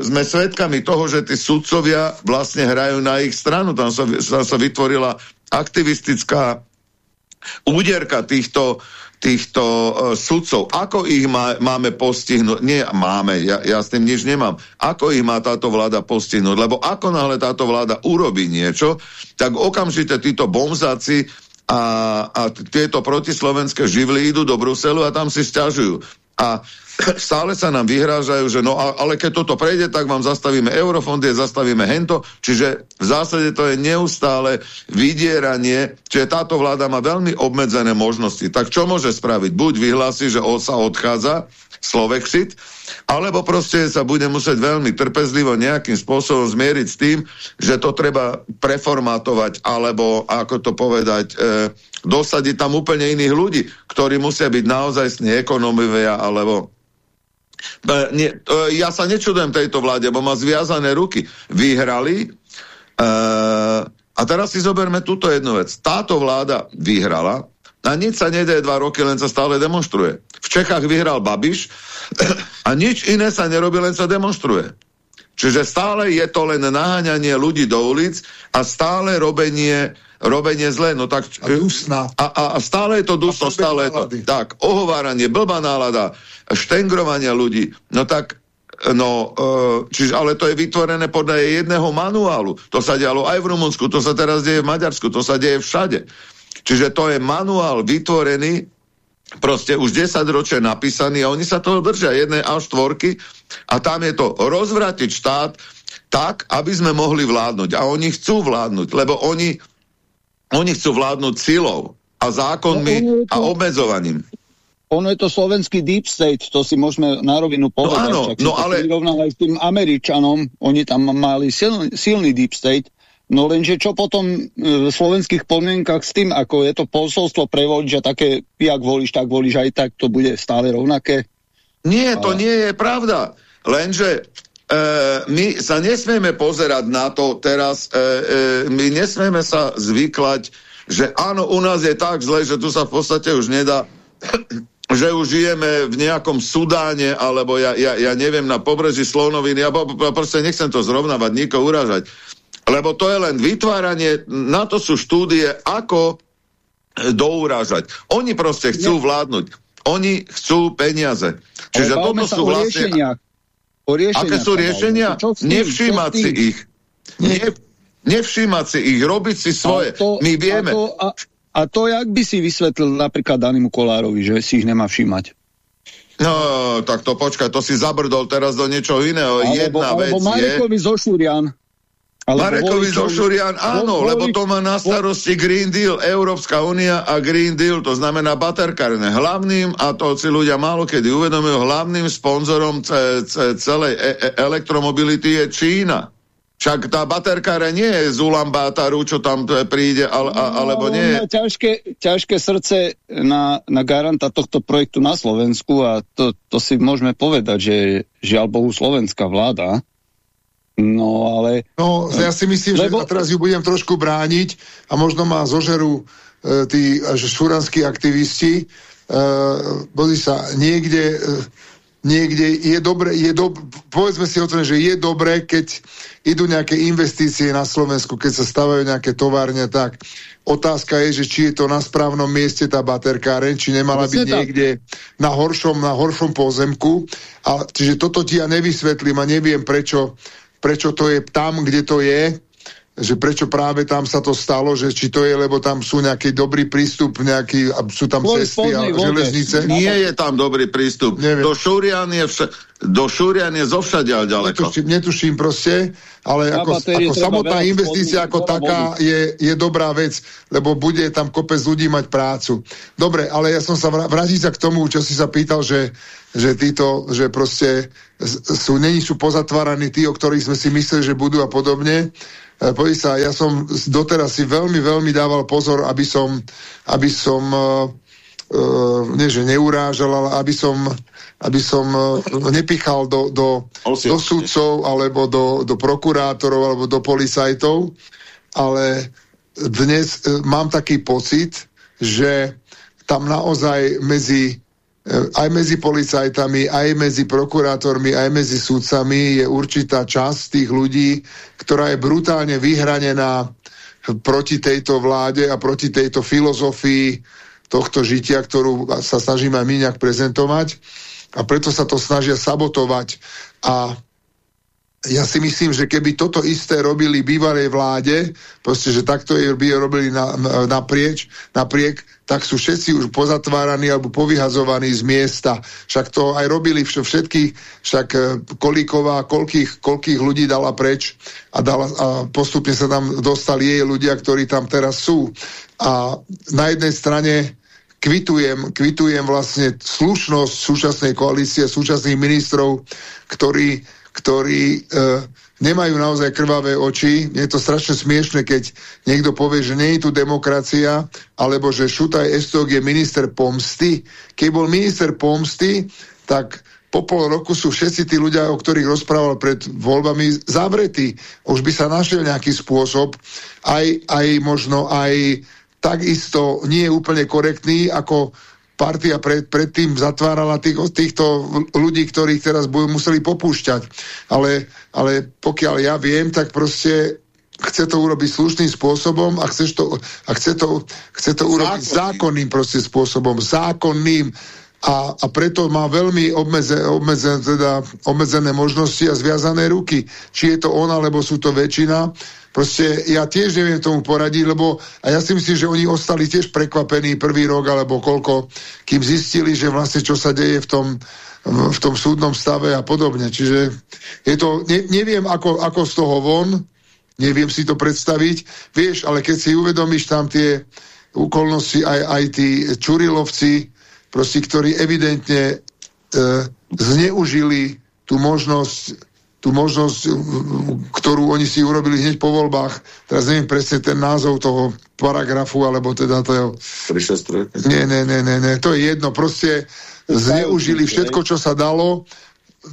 sme svedkami toho, že tí sudcovia vlastne hrajú na ich stranu. Tam sa, tam sa vytvorila aktivistická úderka týchto, týchto uh, sudcov. Ako ich má, máme postihnúť? Nie, máme, ja, ja s tým nič nemám. Ako ich má táto vláda postihnúť? Lebo ako náhle táto vláda urobí niečo, tak okamžite títo bomzáci a, a tieto protislovenské živly idú do Bruselu a tam si stiažujú. A [clears throat] stále sa nám vyhrážajú, že no ale keď toto prejde, tak vám zastavíme eurofondy, zastavíme hento, čiže v zásade to je neustále vydieranie, čiže táto vláda má veľmi obmedzené možnosti. Tak čo môže spraviť? Buď vyhlási, že sa odchádza, Slovexit, alebo proste sa bude musieť veľmi trpezlivo nejakým spôsobom zmieriť s tým, že to treba preformátovať, alebo ako to povedať, e, dosadiť tam úplne iných ľudí, ktorí musia byť naozaj ekonomovia, alebo e, nie, e, ja sa nečudujem tejto vláde, bo má zviazané ruky. Vyhrali e, a teraz si zoberme túto jednu vec. Táto vláda vyhrala a nič sa nedeje dva roky, len sa stále demonstruje. V Čechách vyhral Babiš [clears throat] a nič iné sa nerobí, len sa demonstruje. Čiže stále je to len naháňanie ľudí do ulic a stále robenie, robenie zlé. No tak, a, dusná. a, a, a stále je to dusno, stále je to. Tak, ohováranie, blbá nálada, štengrovania ľudí. No tak No, e, čiže, ale to je vytvorené podľa jedného manuálu. To sa dialo aj v Rumunsku, to sa teraz deje v Maďarsku, to sa deje všade. Čiže to je manuál vytvorený, proste už 10 ročia napísaný a oni sa toho držia, jedné až štvorky a tam je to rozvratiť štát tak, aby sme mohli vládnuť. A oni chcú vládnuť, lebo oni, oni chcú vládnuť silou a zákonmi no, to... a obmedzovaním. Ono je to slovenský deep state, to si môžeme na rovinu povedať. No áno, no ale... s tým Američanom, oni tam mali silný, silný deep state, No lenže čo potom e, v slovenských podmienkach s tým, ako je to posolstvo pre voliča také, jak volíš, tak volíš aj tak, to bude stále rovnaké? Nie, to nie je pravda. Lenže e, my sa nesmieme pozerať na to teraz, e, e, my nesmieme sa zvyklať, že áno, u nás je tak zle, že tu sa v podstate už nedá [clears throat] že už žijeme v nejakom Sudáne, alebo ja, ja, ja neviem, na pobreží Slonoviny, ja proste nechcem to zrovnávať, nikoho uražať. Lebo to je len vytváranie, na to sú štúdie, ako douražať. Oni proste chcú vládnuť. Oni chcú peniaze. Čiže toto sú vlastne... O Aké sú riešenia? Nevšímať si ich. Ne, nevšímať si ich, robiť si svoje. To, My vieme. A to, a, a to, jak by si vysvetlil napríklad Danimu Kolárovi, že si ich nemá všímať? No, tak to počkaj, to si zabrdol teraz do niečoho iného. Alebo, Jedna alebo vec je... zo Šurian. Marekovi zo Šurian, áno, volič, lebo to má na starosti Green Deal, Európska únia a Green Deal, to znamená baterkárne. Hlavným, a to si ľudia málo kedy uvedomujú, hlavným sponzorom ce, ce, celej e e elektromobility je Čína. Však tá baterkára nie je z Ulambátaru, čo tam príde, ale, no, alebo nie. Má ťažké, ťažké srdce na, na garanta tohto projektu na Slovensku a to, to si môžeme povedať, že žiaľ Bohu slovenská vláda No, ale... No, ja si myslím, lebo... že teraz ju budem trošku brániť a možno ma zožerú e, tí šuranskí aktivisti. E, boli sa niekde... E, niekde je dobre, je do, povedzme si o tom, že je dobre, keď idú nejaké investície na Slovensku, keď sa stavajú nejaké továrne, tak otázka je, že či je to na správnom mieste tá baterkáreň, či nemala byť niekde na horšom, na horšom pozemku. A, čiže toto ti ja nevysvetlím a neviem, prečo prečo to je tam, kde to je, že prečo práve tam sa to stalo, že či to je, lebo tam sú nejaký dobrý prístup, nejaký, sú tam Kvôli cesty a železnice. Nie je tam dobrý prístup. Neviem. Do Šurian je, vš do Šurian je zovšadia ďaleko. Netuším, netuším proste, ale ako, ako samotná investícia ako taká je, je dobrá vec, lebo bude tam kopec ľudí mať prácu. Dobre, ale ja som sa vrátiť sa k tomu, čo si sa pýtal, že že títo, že proste sú, není sú pozatváraní tí, o ktorých sme si mysleli, že budú a podobne. E, Poď sa, ja som doteraz si veľmi, veľmi dával pozor, aby som, aby som uh, nie že neurážal, ale aby som, aby som uh, nepichal do, do, do sudcov, alebo do, do prokurátorov, alebo do policajtov, ale dnes uh, mám taký pocit, že tam naozaj medzi aj medzi policajtami, aj medzi prokurátormi, aj medzi sudcami je určitá časť tých ľudí, ktorá je brutálne vyhranená proti tejto vláde a proti tejto filozofii tohto žitia, ktorú sa snažíme my nejak prezentovať. A preto sa to snažia sabotovať. A ja si myslím, že keby toto isté robili bývalej vláde, proste, že takto by robili na, naprieč, napriek, tak sú všetci už pozatváraní alebo povyhazovaní z miesta. Však to aj robili všetky, však e, Kolíková, koľkých, koľkých ľudí dala preč a, dala, a postupne sa tam dostali jej ľudia, ktorí tam teraz sú. A na jednej strane kvitujem, kvitujem vlastne slušnosť súčasnej koalície, súčasných ministrov, ktorí ktorí e, nemajú naozaj krvavé oči. Je to strašne smiešne, keď niekto povie, že nie je tu demokracia, alebo že Šutaj Estok je minister pomsty. Keď bol minister pomsty, tak po pol roku sú všetci tí ľudia, o ktorých rozprával pred voľbami, zavretí. Už by sa našiel nejaký spôsob, aj, aj možno aj takisto nie je úplne korektný, ako partia pred, predtým zatvárala tých, týchto ľudí, ktorých teraz budú museli popúšťať. Ale, ale pokiaľ ja viem, tak proste chce to urobiť slušným spôsobom a, chceš to, a chce, to, chce to urobiť zákonným proste spôsobom, zákonným a, a preto má veľmi obmedze, obmedze, teda obmedzené možnosti a zviazané ruky. Či je to on, alebo sú to väčšina, Proste ja tiež neviem tomu poradiť, lebo a ja si myslím, že oni ostali tiež prekvapení prvý rok alebo koľko, kým zistili, že vlastne čo sa deje v tom, v tom súdnom stave a podobne. Čiže je to, ne, neviem ako, ako z toho von, neviem si to predstaviť, vieš, ale keď si uvedomíš tam tie úkolnosti aj, aj tí Čurilovci, proste, ktorí evidentne e, zneužili tú možnosť tú možnosť, ktorú oni si urobili hneď po voľbách. Teraz neviem presne ten názov toho paragrafu, alebo teda toho... Nie, nie, nie, nie, nie, to je jedno. Proste zneužili všetko, čo sa dalo,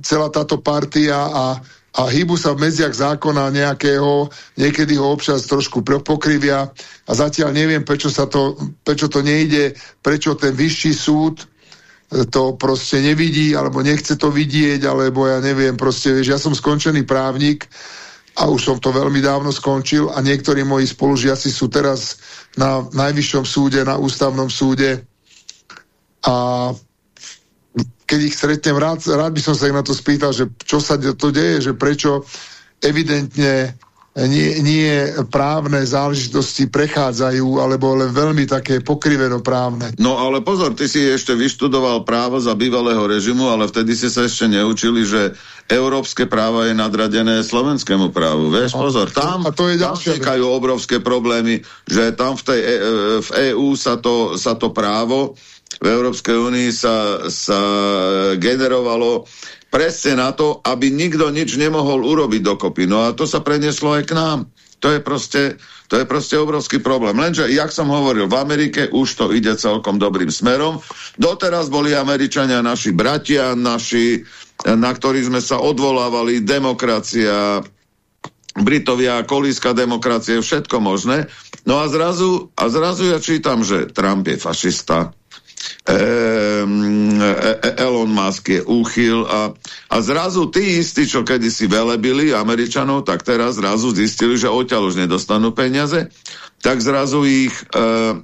celá táto partia a, a hýbu sa v medziach zákona nejakého, niekedy ho občas trošku pokrivia. A zatiaľ neviem, prečo, sa to, prečo to nejde, prečo ten vyšší súd to proste nevidí, alebo nechce to vidieť, alebo ja neviem, proste, vieš, ja som skončený právnik a už som to veľmi dávno skončil a niektorí moji spolužiaci sú teraz na najvyššom súde, na ústavnom súde. A keď ich stretnem, rád, rád by som sa ich na to spýtal, že čo sa to deje, že prečo evidentne nie, nie právne záležitosti prechádzajú, alebo len veľmi také pokriveno právne. No ale pozor, ty si ešte vyštudoval právo za bývalého režimu, ale vtedy si sa ešte neučili, že európske právo je nadradené slovenskému právu. Vieš, pozor, tam, a to je tam vznikajú obrovské problémy, že tam v tej e, v EU sa to, sa to právo v Európskej únii sa, sa generovalo presne na to, aby nikto nič nemohol urobiť dokopy. No a to sa preneslo aj k nám. To je proste, to je proste obrovský problém. Lenže, jak som hovoril, v Amerike už to ide celkom dobrým smerom. Doteraz boli Američania naši bratia, naši, na ktorých sme sa odvolávali, demokracia, Britovia, kolíska demokracie, všetko možné. No a zrazu, a zrazu ja čítam, že Trump je fašista, Elon Musk je úchyl a, a zrazu tí istí, čo kedysi velebili Američanov, tak teraz zrazu zistili, že odtiaľ už nedostanú peniaze, tak zrazu ich e,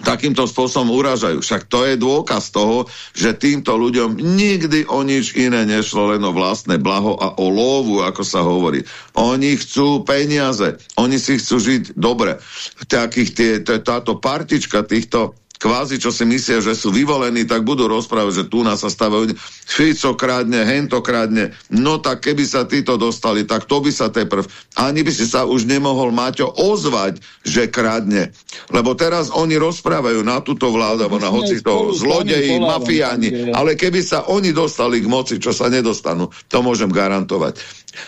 takýmto spôsobom uražajú. Však to je dôkaz toho, že týmto ľuďom nikdy o nič iné nešlo, len o vlastné blaho a o lovu, ako sa hovorí. Oni chcú peniaze, oni si chcú žiť dobre. Takých tie, táto partička týchto kvázi, čo si myslia, že sú vyvolení, tak budú rozprávať, že tu nás sa stavajú Fico krádne, hento krádne. No tak keby sa títo dostali, tak to by sa teprv. Ani by si sa už nemohol Maťo ozvať, že krádne. Lebo teraz oni rozprávajú na túto vládu, alebo na hoci toho zlodeji, mafiáni. Ale keby sa oni dostali k moci, čo sa nedostanú, to môžem garantovať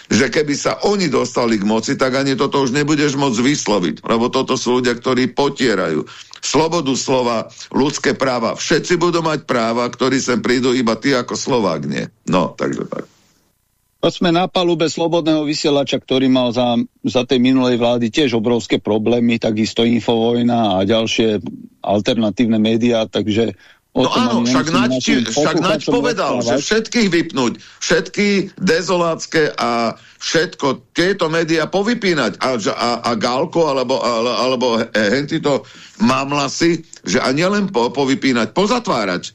že keby sa oni dostali k moci, tak ani toto už nebudeš môcť vysloviť, lebo toto sú ľudia, ktorí potierajú slobodu slova, ľudské práva. Všetci budú mať práva, ktorí sem prídu iba ty ako Slovák, nie. No, takže tak. To sme na palube slobodného vysielača, ktorý mal za, za tej minulej vlády tiež obrovské problémy, takisto Infovojna a ďalšie alternatívne médiá, takže No áno, však Naď, však Naď povedal, že všetkých vypnúť, všetky dezolátske a všetko, tieto médiá povypínať a, a, a Galko alebo, ale, alebo henty to mamlasy, že a nielen po, povypínať, pozatvárať.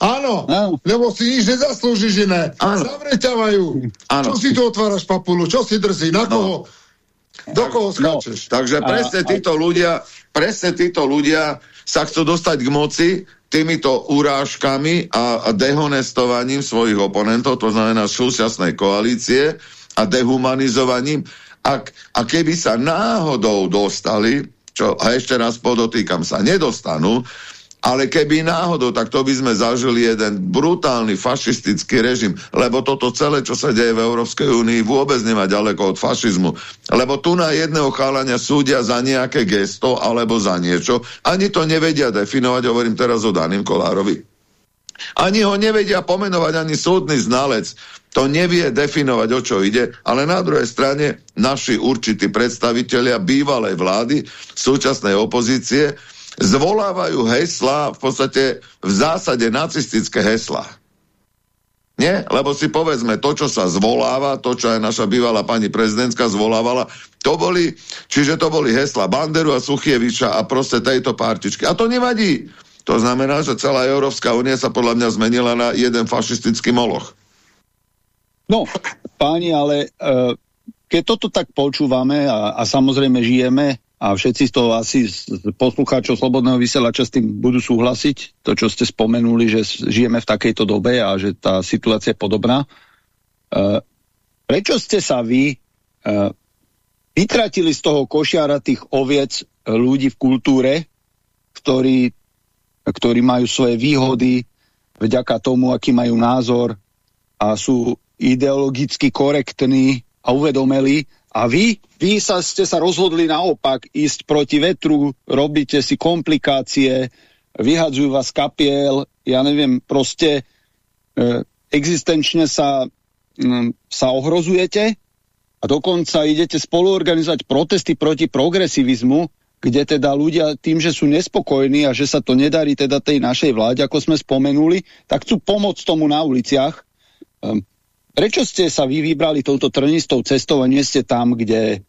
Áno, áno, lebo si nič nezaslúžiš iné. Zavreťavajú. Čo si tu otváraš papulu? Čo si drzí? Na koho? Do koho no. skáčeš? No, takže presne títo ľudia, presne títo ľudia sa chcú dostať k moci týmito urážkami a, dehonestovaním svojich oponentov, to znamená súčasnej koalície a dehumanizovaním. Ak, a keby sa náhodou dostali, čo a ešte raz podotýkam sa, nedostanú, ale keby náhodou, tak to by sme zažili jeden brutálny fašistický režim, lebo toto celé, čo sa deje v Európskej únii, vôbec nemá ďaleko od fašizmu. Lebo tu na jedného chalania súdia za nejaké gesto alebo za niečo. Ani to nevedia definovať, hovorím teraz o Daným Kolárovi. Ani ho nevedia pomenovať ani súdny znalec. To nevie definovať, o čo ide, ale na druhej strane naši určití predstavitelia bývalej vlády, súčasnej opozície, zvolávajú hesla, v podstate v zásade nacistické hesla. Nie? Lebo si povedzme, to, čo sa zvoláva, to, čo aj naša bývalá pani prezidentka zvolávala, to boli, čiže to boli hesla Banderu a Suchieviča a proste tejto partičky. A to nevadí. To znamená, že celá Európska únia sa podľa mňa zmenila na jeden fašistický moloch. No, páni, ale uh, keď toto tak počúvame a, a samozrejme žijeme a všetci to asi poslucháčov Slobodného vysielača s tým budú súhlasiť, to, čo ste spomenuli, že žijeme v takejto dobe a že tá situácia je podobná. Uh, prečo ste sa vy uh, vytratili z toho košiara tých oviec ľudí v kultúre, ktorí, ktorí majú svoje výhody vďaka tomu, aký majú názor a sú ideologicky korektní a uvedomeli a vy, vy sa, ste sa rozhodli naopak ísť proti vetru, robíte si komplikácie, vyhadzujú vás kapiel, ja neviem, proste e, existenčne sa, m, sa ohrozujete a dokonca idete spoluorganizovať protesty proti progresivizmu, kde teda ľudia tým, že sú nespokojní a že sa to nedarí teda tej našej vláde, ako sme spomenuli, tak chcú pomôcť tomu na uliciach. Um, Prečo ste sa vy vybrali touto trnistou cestou a nie ste tam, kde,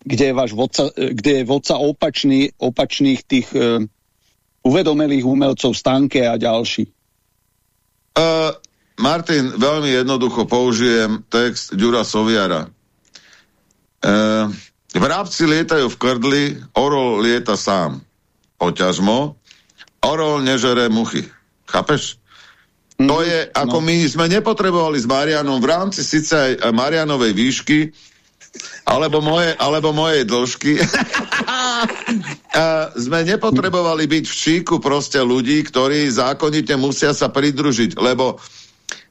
kde je váš vodca, kde je vodca opačný, opačných tých uh, uvedomelých umelcov Stanke a ďalší? Uh, Martin, veľmi jednoducho použijem text Ďura Soviara. Uh, vrabci lietajú v krdli, orol lieta sám. Oťažmo, orol nežere muchy. Chápeš? To mhm. je, ako no. my sme nepotrebovali s Marianom v rámci síce aj Marianovej výšky, alebo moje, alebo mojej dĺžky. [laughs] sme nepotrebovali byť v šíku proste ľudí, ktorí zákonite musia sa pridružiť, lebo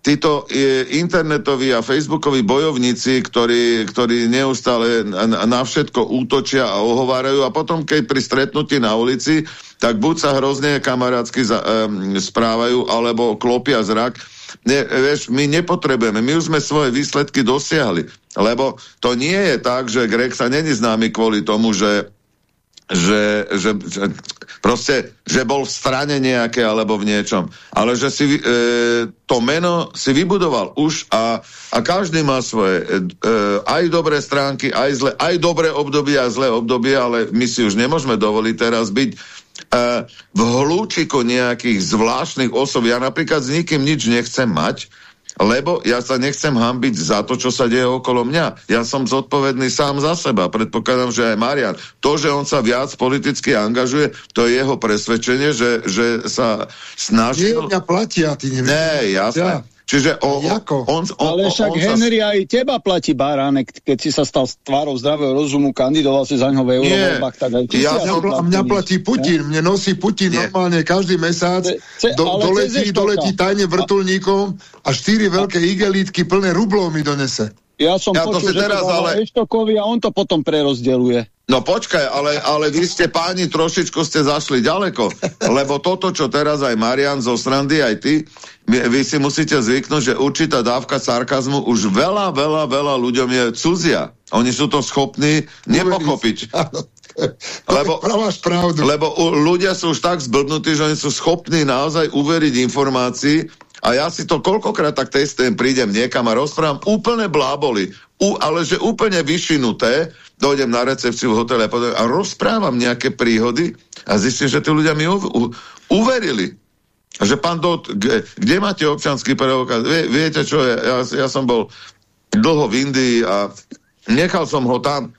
títo e, internetoví a facebookoví bojovníci, ktorí, ktorí neustále na všetko útočia a ohovárajú a potom, keď pri stretnutí na ulici tak buď sa hrozne kamarátsky za, um, správajú, alebo klopia zrak. Ne, vieš, my nepotrebujeme, my už sme svoje výsledky dosiahli, lebo to nie je tak, že Greg sa není známy kvôli tomu, že že, že, že proste, že bol v strane nejaké alebo v niečom, ale že si e, to meno si vybudoval už a, a každý má svoje e, aj dobré stránky, aj zle, aj dobré obdobie a zlé obdobie, ale my si už nemôžeme dovoliť teraz byť v hlúčiku nejakých zvláštnych osob. Ja napríklad s nikým nič nechcem mať, lebo ja sa nechcem hambiť za to, čo sa deje okolo mňa. Ja som zodpovedný sám za seba. Predpokladám, že aj Marian. To, že on sa viac politicky angažuje, to je jeho presvedčenie, že, že sa snaží... Nie, mňa platia, ty nevieš. Nie, jasné. Ja. Čiže o, on, on, Ale však on Henry sa... aj teba platí baránek, keď si sa stal tvárou zdravého rozumu, kandidoval si za ňo v eurovoľbách, tak aj ja som, mňa, mňa platí Putin, ne? mne nosí Putin Nie. normálne každý mesiac, ce, do, doletí, doletí tajne vrtulníkom a štyri veľké igelítky plné rublov mi donese. Ja som ja počul, to že teraz, to ale... Eštokovi a on to potom prerozdeluje. No počkaj, ale, ale vy ste páni, trošičku ste zašli ďaleko, lebo toto, čo teraz aj Marian zo Srandy, aj ty, vy, vy si musíte zvyknúť, že určitá dávka sarkazmu už veľa, veľa, veľa ľuďom je cudzia. Oni sú to schopní nepochopiť. [laughs] lebo, lebo ľudia sú už tak zblbnutí, že oni sú schopní naozaj uveriť informácii a ja si to koľkokrát tak testujem, prídem niekam a rozprávam úplne bláboli, u, ale že úplne vyšinuté, dojdem na recepciu v hotele a, a rozprávam nejaké príhody a zistím, že tí ľudia mi u, u, uverili. Že pán Dot, kde, máte občanský preukaz? Vie, viete čo, ja, ja som bol dlho v Indii a nechal som ho tam.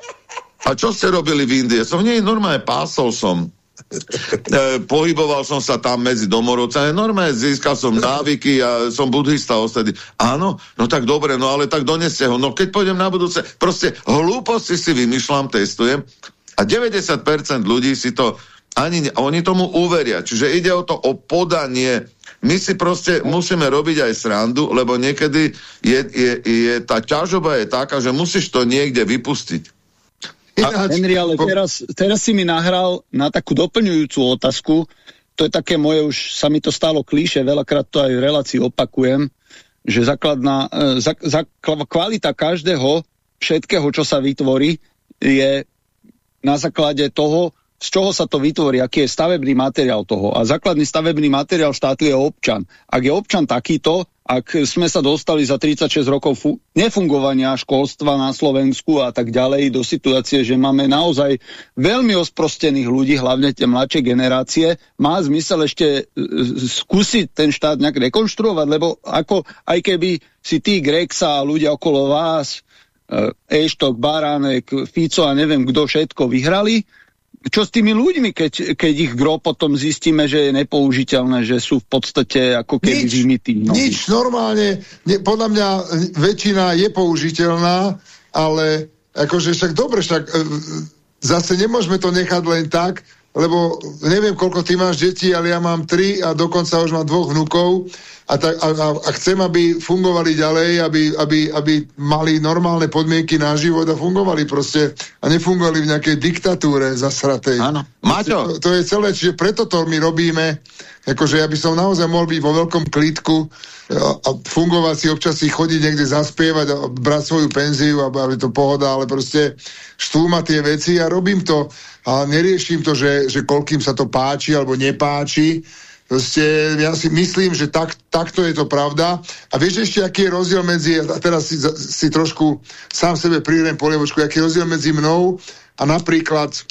A čo ste robili v Indii? Som nie, normálne pásol som. E, pohyboval som sa tam medzi domorodcami, normálne získal som návyky a som buddhista ostedy. Áno, no tak dobre, no ale tak doneste ho. No keď pôjdem na budúce, proste hlúposti si vymýšľam, testujem a 90% ľudí si to ani, oni tomu uveria. Čiže ide o to o podanie. My si proste musíme robiť aj srandu, lebo niekedy je, je, je, tá ťažoba je taká, že musíš to niekde vypustiť. A, Henry, ale teraz, teraz si mi nahral na takú doplňujúcu otázku. To je také moje, už sa mi to stalo klíše, veľakrát to aj v relácii opakujem, že základná, e, zak, zak, kvalita každého, všetkého, čo sa vytvorí, je na základe toho, z čoho sa to vytvorí, aký je stavebný materiál toho. A základný stavebný materiál štátu je občan. Ak je občan takýto, ak sme sa dostali za 36 rokov nefungovania školstva na Slovensku a tak ďalej do situácie, že máme naozaj veľmi osprostených ľudí, hlavne tie mladšie generácie, má zmysel ešte e, skúsiť ten štát nejak rekonštruovať, lebo ako, aj keby si tí Grexa a ľudia okolo vás, e, Eštok, Baránek, Fico a neviem kto všetko vyhrali, čo s tými ľuďmi, keď, keď ich gro potom zistíme, že je nepoužiteľné, že sú v podstate ako keby vymití. No. Nič, normálne, ne, podľa mňa väčšina je použiteľná, ale akože však dobre, však e, zase nemôžeme to nechať len tak, lebo neviem, koľko ty máš detí, ale ja mám tri a dokonca už mám dvoch vnúkov a, tak, a, a, a chcem, aby fungovali ďalej, aby, aby, aby mali normálne podmienky na život a fungovali proste a nefungovali v nejakej diktatúre zasratej. Áno. Maťo. To, to je celé, čiže preto to my robíme, akože ja by som naozaj mohol byť vo veľkom klidku a, a fungovať si občas si chodiť niekde zaspievať a brať svoju penziu, aby to pohoda, ale proste štúma tie veci a robím to a neriešim to, že, že koľkým sa to páči alebo nepáči, Proste ja si myslím, že tak, takto je to pravda. A vieš ešte, aký je rozdiel medzi, a teraz si, si trošku sám sebe pririem polievočku, aký je rozdiel medzi mnou a napríklad e,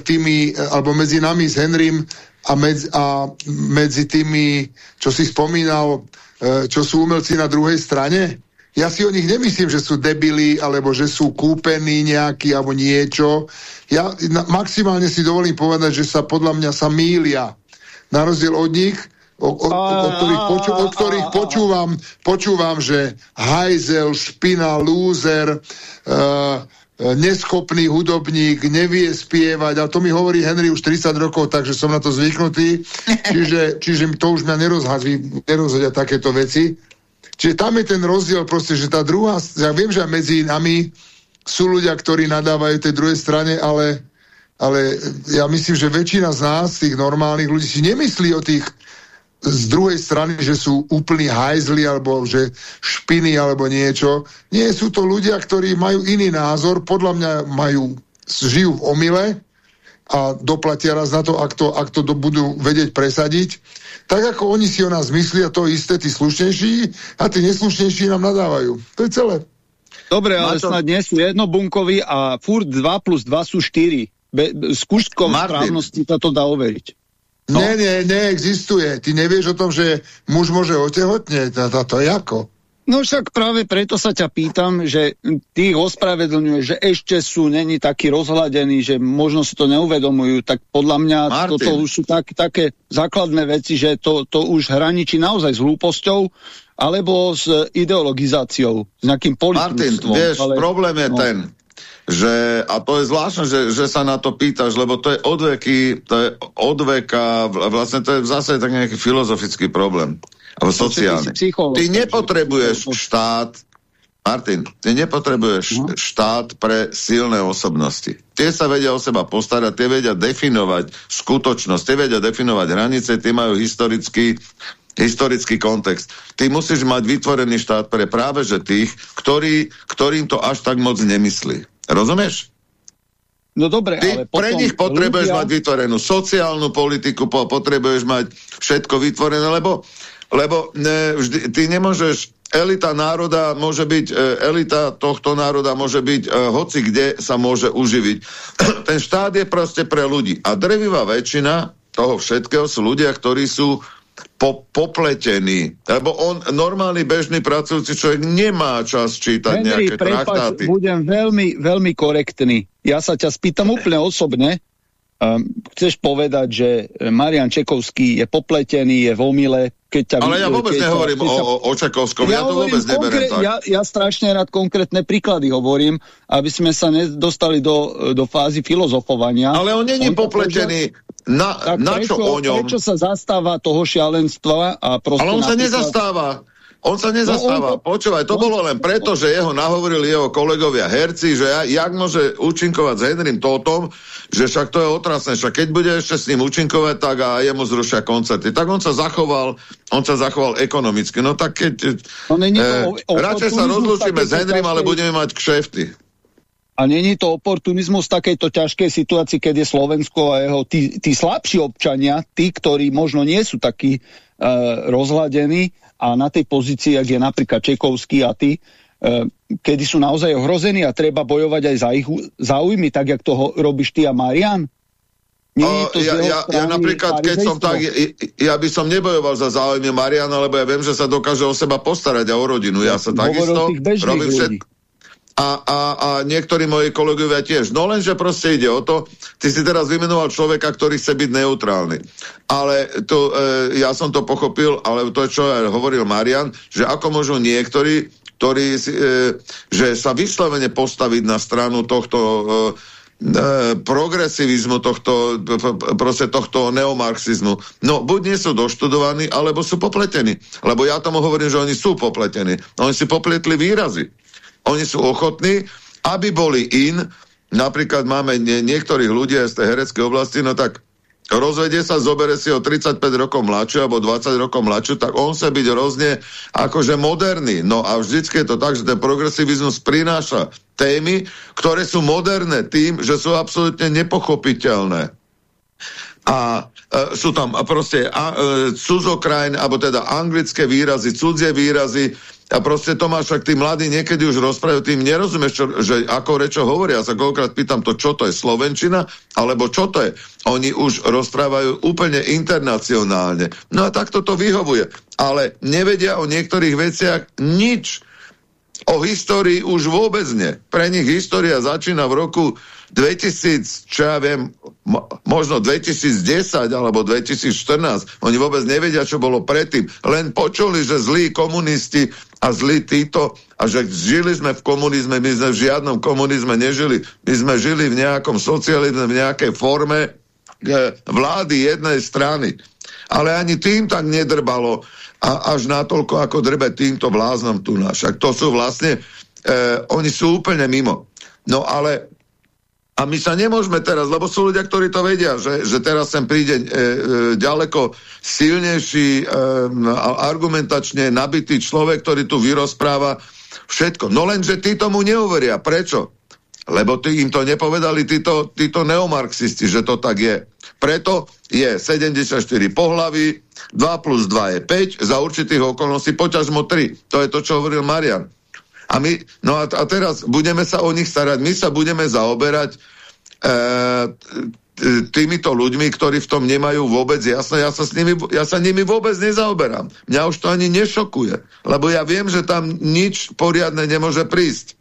tými, e, alebo medzi nami s Henrym a medzi, a medzi tými, čo si spomínal, e, čo sú umelci na druhej strane? Ja si o nich nemyslím, že sú debili, alebo že sú kúpení nejakí, alebo niečo. Ja maximálne si dovolím povedať, že sa podľa mňa sa mília na rozdiel od nich, o, o, o, ktorých, poču, o ktorých počúvam, počúvam, že hajzel, špina, lúzer, uh, neschopný hudobník, nevie spievať, a to mi hovorí Henry už 30 rokov, takže som na to zvyknutý, [laughs] čiže, čiže to už mňa nerozhodia takéto veci. Čiže tam je ten rozdiel proste, že tá druhá, ja viem, že medzi nami sú ľudia, ktorí nadávajú tej druhej strane, ale ale ja myslím, že väčšina z nás, tých normálnych ľudí, si nemyslí o tých z druhej strany, že sú úplní hajzli alebo že špiny alebo niečo. Nie, sú to ľudia, ktorí majú iný názor, podľa mňa majú, žijú v omyle a doplatia raz na to, ak to, ak to do, budú vedieť presadiť. Tak ako oni si o nás myslia to isté, tí slušnejší a tí neslušnejší nám nadávajú. To je celé. Dobre, ale to... snad nie sú jednobunkoví a furt 2 plus 2 sú 4. Be, s kúškom správnosti sa to dá overiť. No. Nie, nie, neexistuje. Ty nevieš o tom, že muž môže otehotnieť. To, to je ako? No však práve preto sa ťa pýtam, že ty ich ospravedlňuješ, že ešte sú není takí rozhľadení, že možno si to neuvedomujú, tak podľa mňa Martin. toto už sú tak, také základné veci, že to, to už hraničí naozaj s hlúposťou alebo s ideologizáciou, s nejakým politikom. Martin, vieš, ale, problém je no. ten, že, a to je zvláštne, že, že sa na to pýtaš, lebo to je odveky, to je odveka, vlastne to je zase tak nejaký filozofický problém, alebo sociálny. Ty nepotrebuješ štát, Martin, ty nepotrebuješ no. štát pre silné osobnosti. Tie sa vedia o seba postarať, tie vedia definovať skutočnosť, tie vedia definovať hranice, tie majú historický historický kontext. Ty musíš mať vytvorený štát pre práve že tých, ktorí, ktorým to až tak moc nemyslí. Rozumieš? No dobre, Ty ale pre nich potrebuješ ľudia... mať vytvorenú sociálnu politiku, potrebuješ mať všetko vytvorené, lebo, lebo ne, vždy, ty nemôžeš elita národa môže byť, e, elita tohto národa môže byť e, hoci kde sa môže uživiť. [clears throat] Ten štát je proste pre ľudí. A drevivá väčšina toho všetkého sú ľudia, ktorí sú po, popletení. Lebo on, normálny bežný pracujúci človek nemá čas čítať Henry, nejaké prepáč, traktáty. budem veľmi, veľmi korektný. Ja sa ťa spýtam úplne osobne. Um, chceš povedať, že Marian Čekovský je popletený, je v omyle, keď ťa... Ale ja vôbec nehovorím sa, o, o Čakovskom, ja, ja to vôbec neberiem tak. Ja, ja strašne rád konkrétne príklady hovorím, aby sme sa nedostali do, do fázy filozofovania. Ale on není on popletený. Na, na prečo, čo o ňom? Prečo sa zastáva toho šialenstva? A Ale on sa nezastáva. On sa nezastáva. No, on... Počúvaj, to no, bolo len preto, že jeho nahovorili jeho kolegovia herci, že ja, jak môže účinkovať s Henrym Totom, že však to je otrasné, však keď bude ešte s ním účinkovať, tak a jemu zrušia koncerty. Tak on sa zachoval, on sa zachoval ekonomicky. No tak keď... No, eh, radšej sa rozlúčime s Henrym, ale budeme mať kšefty. A není to oportunizmus v takejto ťažkej situácii, keď je Slovensko a jeho tí, tí slabší občania, tí, ktorí možno nie sú takí uh, rozhľadení, a na tej pozícii, ak je napríklad Čekovský a ty, e, kedy sú naozaj ohrození a treba bojovať aj za ich záujmy, tak jak to robíš ty a Marian? Nie to ja, ja, ja napríklad, keď som tak, ja, ja by som nebojoval za záujmy Mariana, lebo ja viem, že sa dokáže o seba postarať a o rodinu. Ja sa takisto robím všetko a, a, a niektorí moji kolegovia tiež. No lenže proste ide o to, ty si teraz vymenoval človeka, ktorý chce byť neutrálny. Ale to, e, ja som to pochopil, ale to, čo hovoril Marian, že ako môžu niektorí, ktorí, e, že sa vyslovene postaviť na stranu tohto e, e progresivizmu, tohto, proste tohto neomarxizmu. No, buď nie sú doštudovaní, alebo sú popletení. Lebo ja tomu hovorím, že oni sú popletení. Oni si popletli výrazy. Oni sú ochotní, aby boli in, napríklad máme nie, niektorých ľudí z tej hereckej oblasti, no tak rozvedie sa, zobere si o 35 rokov mladšiu alebo 20 rokov mladšiu, tak on sa byť rozne akože moderný. No a vždycky je to tak, že ten progresivizmus prináša témy, ktoré sú moderné tým, že sú absolútne nepochopiteľné. A e, sú tam proste a, e, cudzokrajné, alebo teda anglické výrazy, cudzie výrazy, a proste Tomáš, ak tí mladí niekedy už rozprávajú, tým nerozumieš, čo, že ako rečo hovoria. Ja sa koľkokrát pýtam to, čo to je Slovenčina, alebo čo to je. Oni už rozprávajú úplne internacionálne. No a takto to vyhovuje. Ale nevedia o niektorých veciach nič. O histórii už vôbec nie. Pre nich história začína v roku 2000, čo ja viem, možno 2010 alebo 2014. Oni vôbec nevedia, čo bolo predtým. Len počuli, že zlí komunisti a zlí títo a že žili sme v komunizme, my sme v žiadnom komunizme nežili. My sme žili v nejakom socializme, v nejakej forme vlády jednej strany. Ale ani tým tak nedrbalo a až natoľko, ako drbe týmto bláznom tu náš. To sú vlastne, eh, oni sú úplne mimo. No ale a my sa nemôžeme teraz, lebo sú ľudia, ktorí to vedia, že, že teraz sem príde e, e, ďaleko silnejší, e, argumentačne nabitý človek, ktorý tu vyrozpráva všetko. No lenže tí tomu neuveria. Prečo? Lebo tí, im to nepovedali títo, títo neomarxisti, že to tak je. Preto je 74 pohlaví, 2 plus 2 je 5, za určitých okolností poťažmo 3. To je to, čo hovoril Marian. A, my, no a, a teraz budeme sa o nich starať, my sa budeme zaoberať e, týmito ľuďmi, ktorí v tom nemajú vôbec jasno, ja sa, s nimi, ja sa nimi vôbec nezaoberám. Mňa už to ani nešokuje, lebo ja viem, že tam nič poriadne nemôže prísť.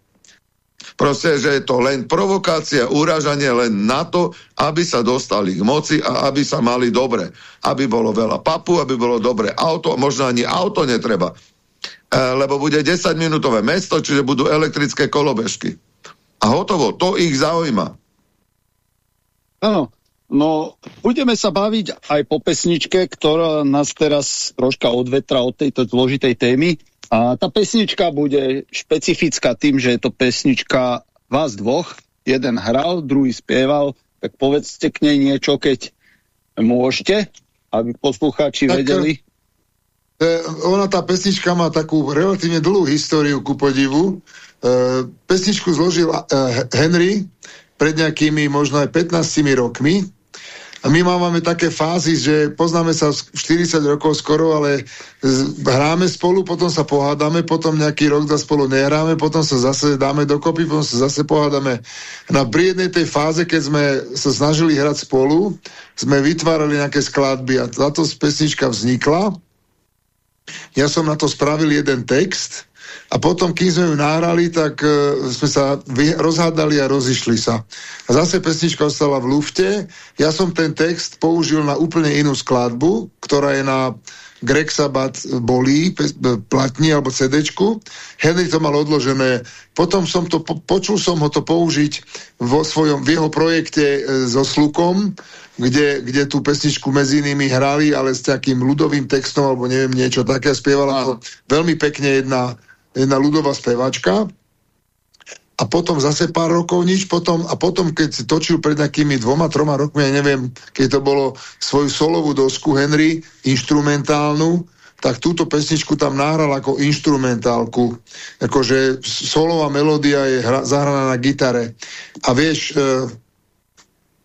Proste, že je to len provokácia, uražanie len na to, aby sa dostali k moci a aby sa mali dobre. Aby bolo veľa papu, aby bolo dobre auto, možno ani auto netreba. E, lebo bude 10-minútové mesto, čiže budú elektrické kolobežky. A hotovo, to ich zaujíma. Áno, no budeme sa baviť aj po pesničke, ktorá nás teraz troška odvetra od tejto zložitej témy. A tá pesnička bude špecifická tým, že je to pesnička vás dvoch. Jeden hral, druhý spieval, tak povedzte k nej niečo, keď môžete, aby poslucháči tak, vedeli. E, ona, tá pesnička má takú relatívne dlhú históriu ku podivu. E, pesničku zložil e, Henry, pred nejakými možno aj 15 rokmi, a my máme také fázy, že poznáme sa 40 rokov skoro, ale hráme spolu, potom sa pohádame, potom nejaký rok za spolu nehráme, potom sa zase dáme dokopy, potom sa zase pohádame. Na pri tej fáze, keď sme sa snažili hrať spolu, sme vytvárali nejaké skladby a táto pesnička vznikla. Ja som na to spravil jeden text, a potom, kým sme ju nahrali, tak uh, sme sa rozhádali a rozišli sa. A zase pesnička ostala v lufte. Ja som ten text použil na úplne inú skladbu, ktorá je na Greg Sabat bolí, platní alebo CDčku. Henry to mal odložené. Potom som to, po, počul som ho to použiť vo svojom, v jeho projekte e, so Slukom, kde, kde tú pesničku medzi inými hrali, ale s takým ľudovým textom, alebo neviem, niečo také. Spievala to veľmi pekne jedna jedna ľudová spevačka a potom zase pár rokov nič, potom, a potom, keď si točil pred nejakými dvoma, troma rokmi, ja neviem, keď to bolo svoju solovú dosku Henry, instrumentálnu, tak túto pesničku tam nahral ako instrumentálku. Akože solová melódia je hra, zahraná na gitare. A vieš, e,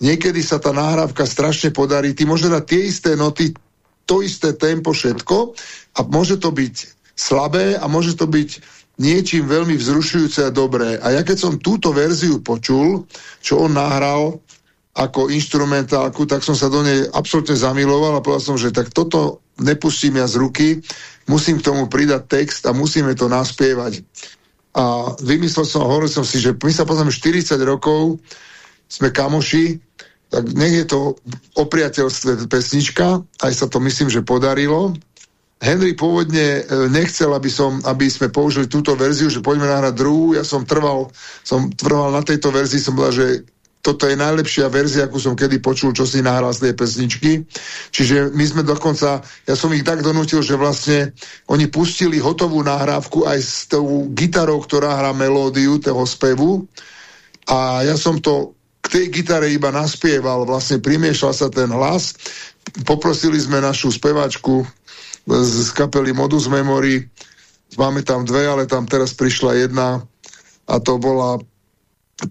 niekedy sa tá nahrávka strašne podarí. Ty môže dať tie isté noty, to isté tempo, všetko a môže to byť slabé a môže to byť niečím veľmi vzrušujúce a dobré. A ja keď som túto verziu počul, čo on nahral ako instrumentálku, tak som sa do nej absolútne zamiloval a povedal som, že tak toto nepustím ja z ruky, musím k tomu pridať text a musíme to naspievať. A vymyslel som, hovoril som si, že my sa poznáme 40 rokov, sme kamoši, tak nech je to o priateľstve pesnička, aj sa to myslím, že podarilo. Henry pôvodne e, nechcel, aby, som, aby sme použili túto verziu, že poďme nahrať druhú. Ja som trval, som trval na tejto verzii, som bola, že toto je najlepšia verzia, akú som kedy počul, čo si nahral z tej pesničky. Čiže my sme dokonca, ja som ich tak donútil, že vlastne oni pustili hotovú nahrávku aj s tou gitarou, ktorá hrá melódiu toho spevu. A ja som to k tej gitare iba naspieval, vlastne primiešal sa ten hlas. Poprosili sme našu spevačku, z kapely Modus Memory. Máme tam dve, ale tam teraz prišla jedna a to bola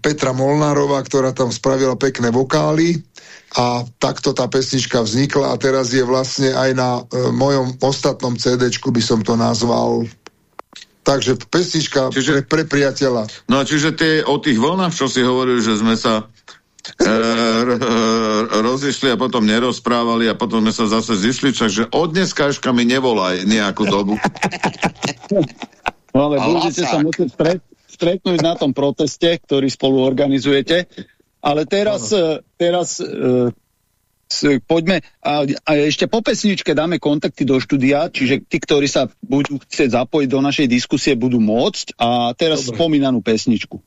Petra Molnárová, ktorá tam spravila pekné vokály a takto tá pesnička vznikla a teraz je vlastne aj na e, mojom ostatnom CD by som to nazval Takže pesnička čiže, pre, pre priateľa. No a čiže tie, o tých vlnách, čo si hovoril, že sme sa rozišli a potom nerozprávali a potom sme sa zase zišli, takže od dneskažka mi nevolaj nejakú dobu. No ale budete sa musieť stret, stretnúť na tom proteste, ktorý spolu organizujete. Ale teraz, e, teraz uh, poďme a, a ešte po pesničke dáme kontakty do štúdia, čiže tí, ktorí sa budú chcieť zapojiť do našej diskusie, budú môcť. A teraz Dobre. spomínanú pesničku.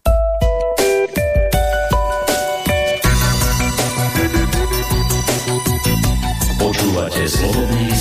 Počúvate slobodný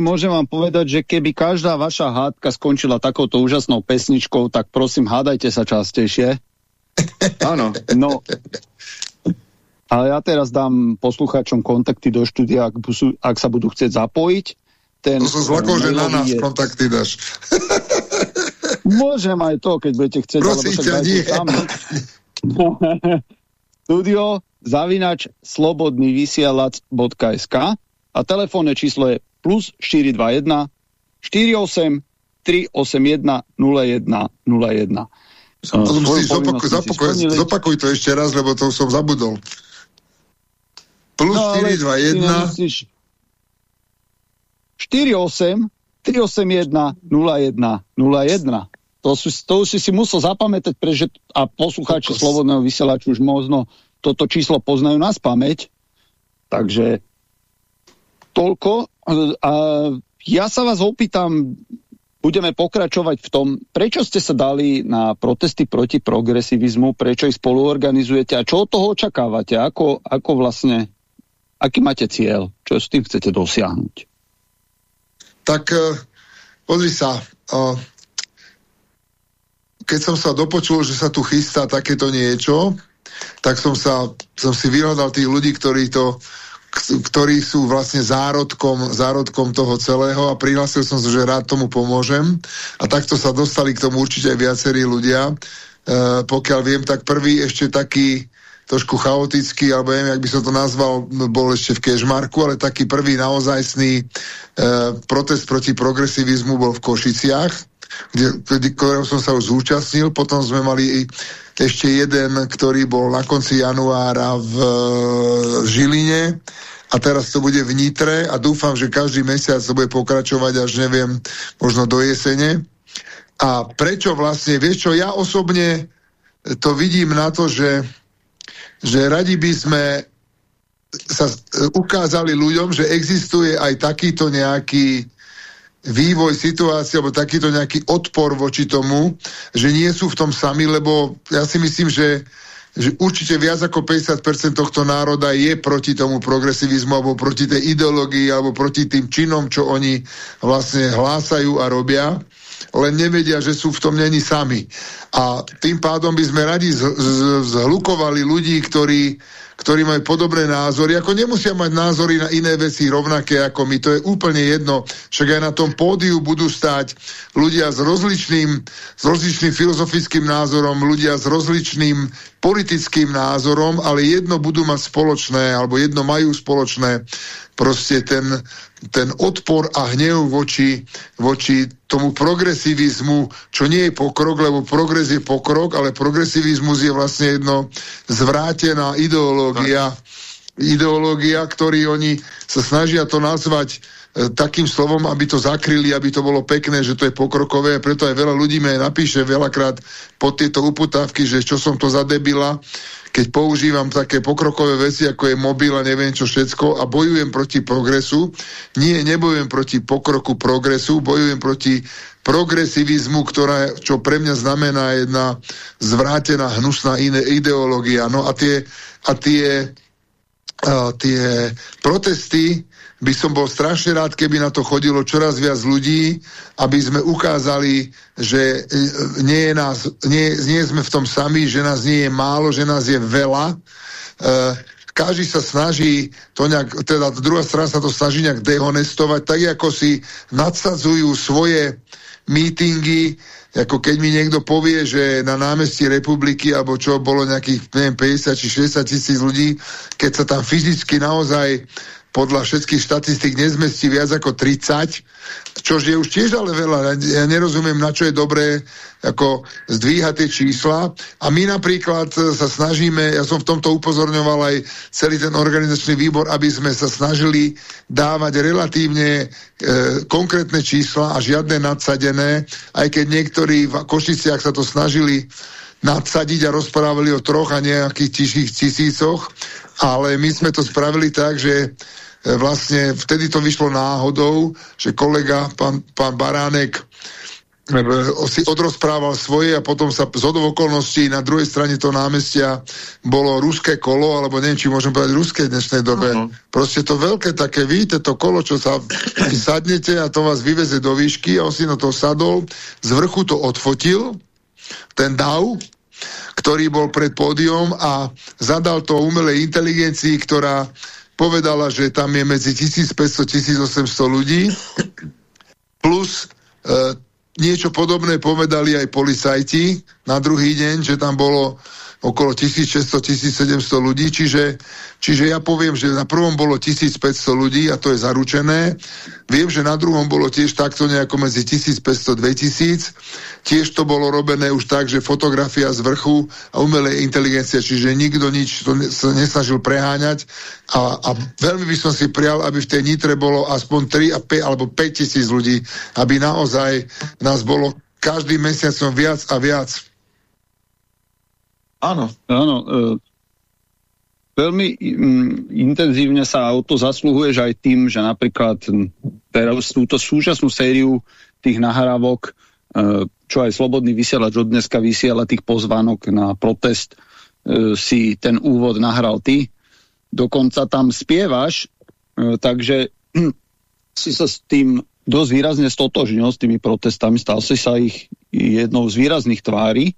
môžem vám povedať, že keby každá vaša hádka skončila takouto úžasnou pesničkou, tak prosím, hádajte sa častejšie. [laughs] Áno. No, ale ja teraz dám poslucháčom kontakty do štúdia, ak, ak sa budú chcieť zapojiť. Ten, to som zlakol, že na nás je... kontakty dáš. [laughs] Môžem aj to, keď budete chcieť. Prosím ťa, nie. [laughs] Studio zavinač slobodný vysielač.sk a telefónne číslo je plus 421 48 381 0101. To musíš zopakuj, zopakuj, zopakuj to ešte raz, lebo to som zabudol. Plus no, 421 48 381 0101. To, sú, to už si si musel zapamätať, pretože a poslucháči Slobodného vysielaču už možno toto číslo poznajú nás pamäť. Takže toľko. A ja sa vás opýtam, budeme pokračovať v tom, prečo ste sa dali na protesty proti progresivizmu, prečo ich spolu organizujete a čo od toho očakávate, ako, ako vlastne, aký máte cieľ, čo s tým chcete dosiahnuť? Tak uh, pozri sa, uh, keď som sa dopočul, že sa tu chystá takéto niečo, tak som, sa, som si vyhľadal tých ľudí, ktorí to ktorí sú vlastne zárodkom, zárodkom toho celého a prihlásil som sa, že rád tomu pomôžem. A takto sa dostali k tomu určite aj viacerí ľudia. E, pokiaľ viem, tak prvý ešte taký trošku chaotický, alebo neviem, jak by som to nazval, bol ešte v Kežmarku, ale taký prvý naozajstný e, protest proti progresivizmu bol v Košiciach, kde, ktorého som sa už zúčastnil. Potom sme mali ešte jeden, ktorý bol na konci januára v, v Žiline a teraz to bude v Nitre a dúfam, že každý mesiac to bude pokračovať až neviem, možno do jesene. A prečo vlastne, vieš čo, ja osobne to vidím na to, že, že radi by sme sa ukázali ľuďom, že existuje aj takýto nejaký vývoj situácie alebo takýto nejaký odpor voči tomu, že nie sú v tom sami, lebo ja si myslím, že, že určite viac ako 50% tohto národa je proti tomu progresivizmu alebo proti tej ideológii alebo proti tým činom, čo oni vlastne hlásajú a robia len nevedia, že sú v tom není sami. A tým pádom by sme radi zhlukovali ľudí, ktorí ktorí majú podobné názory, ako nemusia mať názory na iné veci rovnaké ako my. To je úplne jedno. Však aj na tom pódiu budú stať ľudia s rozličným, s rozličným filozofickým názorom, ľudia s rozličným politickým názorom, ale jedno budú mať spoločné, alebo jedno majú spoločné. Proste ten, ten odpor a hnev voči, voči tomu progresivizmu, čo nie je pokrok, lebo progres je pokrok, ale progresivizmus je vlastne jedno zvrátená ideológia, ideológia, ktorý oni sa snažia to nazvať takým slovom, aby to zakryli, aby to bolo pekné, že to je pokrokové, preto aj veľa ľudí mi napíše veľakrát pod tieto uputávky, že čo som to za debila, keď používam také pokrokové veci, ako je mobil a neviem čo všetko a bojujem proti progresu. Nie, nebojujem proti pokroku progresu, bojujem proti progresivizmu, ktorá, čo pre mňa znamená jedna zvrátená, hnusná ideológia. No a tie, a tie, a tie protesty by som bol strašne rád, keby na to chodilo čoraz viac ľudí, aby sme ukázali, že e, nie, je nás, nie, nie sme v tom sami, že nás nie je málo, že nás je veľa. E, každý sa snaží to nejak, teda druhá strana sa to snaží nejak dehonestovať, tak ako si nadsadzujú svoje mítingy, ako keď mi niekto povie, že na námestí republiky, alebo čo bolo nejakých, neviem, 50 či 60 tisíc ľudí, keď sa tam fyzicky naozaj podľa všetkých štatistík nezmestí viac ako 30, čož je už tiež ale veľa. Ja nerozumiem, na čo je dobré ako zdvíhať tie čísla. A my napríklad sa snažíme, ja som v tomto upozorňoval aj celý ten organizačný výbor, aby sme sa snažili dávať relatívne e, konkrétne čísla a žiadne nadsadené, aj keď niektorí v Košiciach sa to snažili nadsadiť a rozprávali o troch a nejakých tiších tisícoch, ale my sme to spravili tak, že E, vlastne vtedy to vyšlo náhodou, že kolega, pán, pán Baránek, si odrozprával svoje a potom sa z okolností na druhej strane toho námestia bolo ruské kolo, alebo neviem, či môžem povedať ruské v dnešnej dobe. Uh -huh. Proste to veľké také, vidíte to kolo, čo sa [clears throat] sadnete a to vás vyveze do výšky a on si na to sadol, z vrchu to odfotil, ten dav, ktorý bol pred pódium a zadal to umelej inteligencii, ktorá povedala, že tam je medzi 1500-1800 ľudí plus e, niečo podobné povedali aj policajti na druhý deň, že tam bolo okolo 1600-1700 ľudí, čiže, čiže ja poviem, že na prvom bolo 1500 ľudí a to je zaručené. Viem, že na druhom bolo tiež takto nejako medzi 1500-2000. Tiež to bolo robené už tak, že fotografia z vrchu a umelej inteligencia, čiže nikto nič to nesnažil preháňať a, a veľmi by som si prial, aby v tej Nitre bolo aspoň 3 a 5 alebo 5 tisíc ľudí, aby naozaj nás bolo každým mesiacom viac a viac. Áno. Áno. E, veľmi m, intenzívne sa o to zasluhuješ aj tým, že napríklad teraz túto súčasnú sériu tých nahrávok, e, čo aj Slobodný vysielač od dneska vysiela tých pozvánok na protest, e, si ten úvod nahral ty. Dokonca tam spievaš, takže [clears throat] si sa s tým dosť výrazne stotožnil s tými protestami, stal si sa ich jednou z výrazných tvári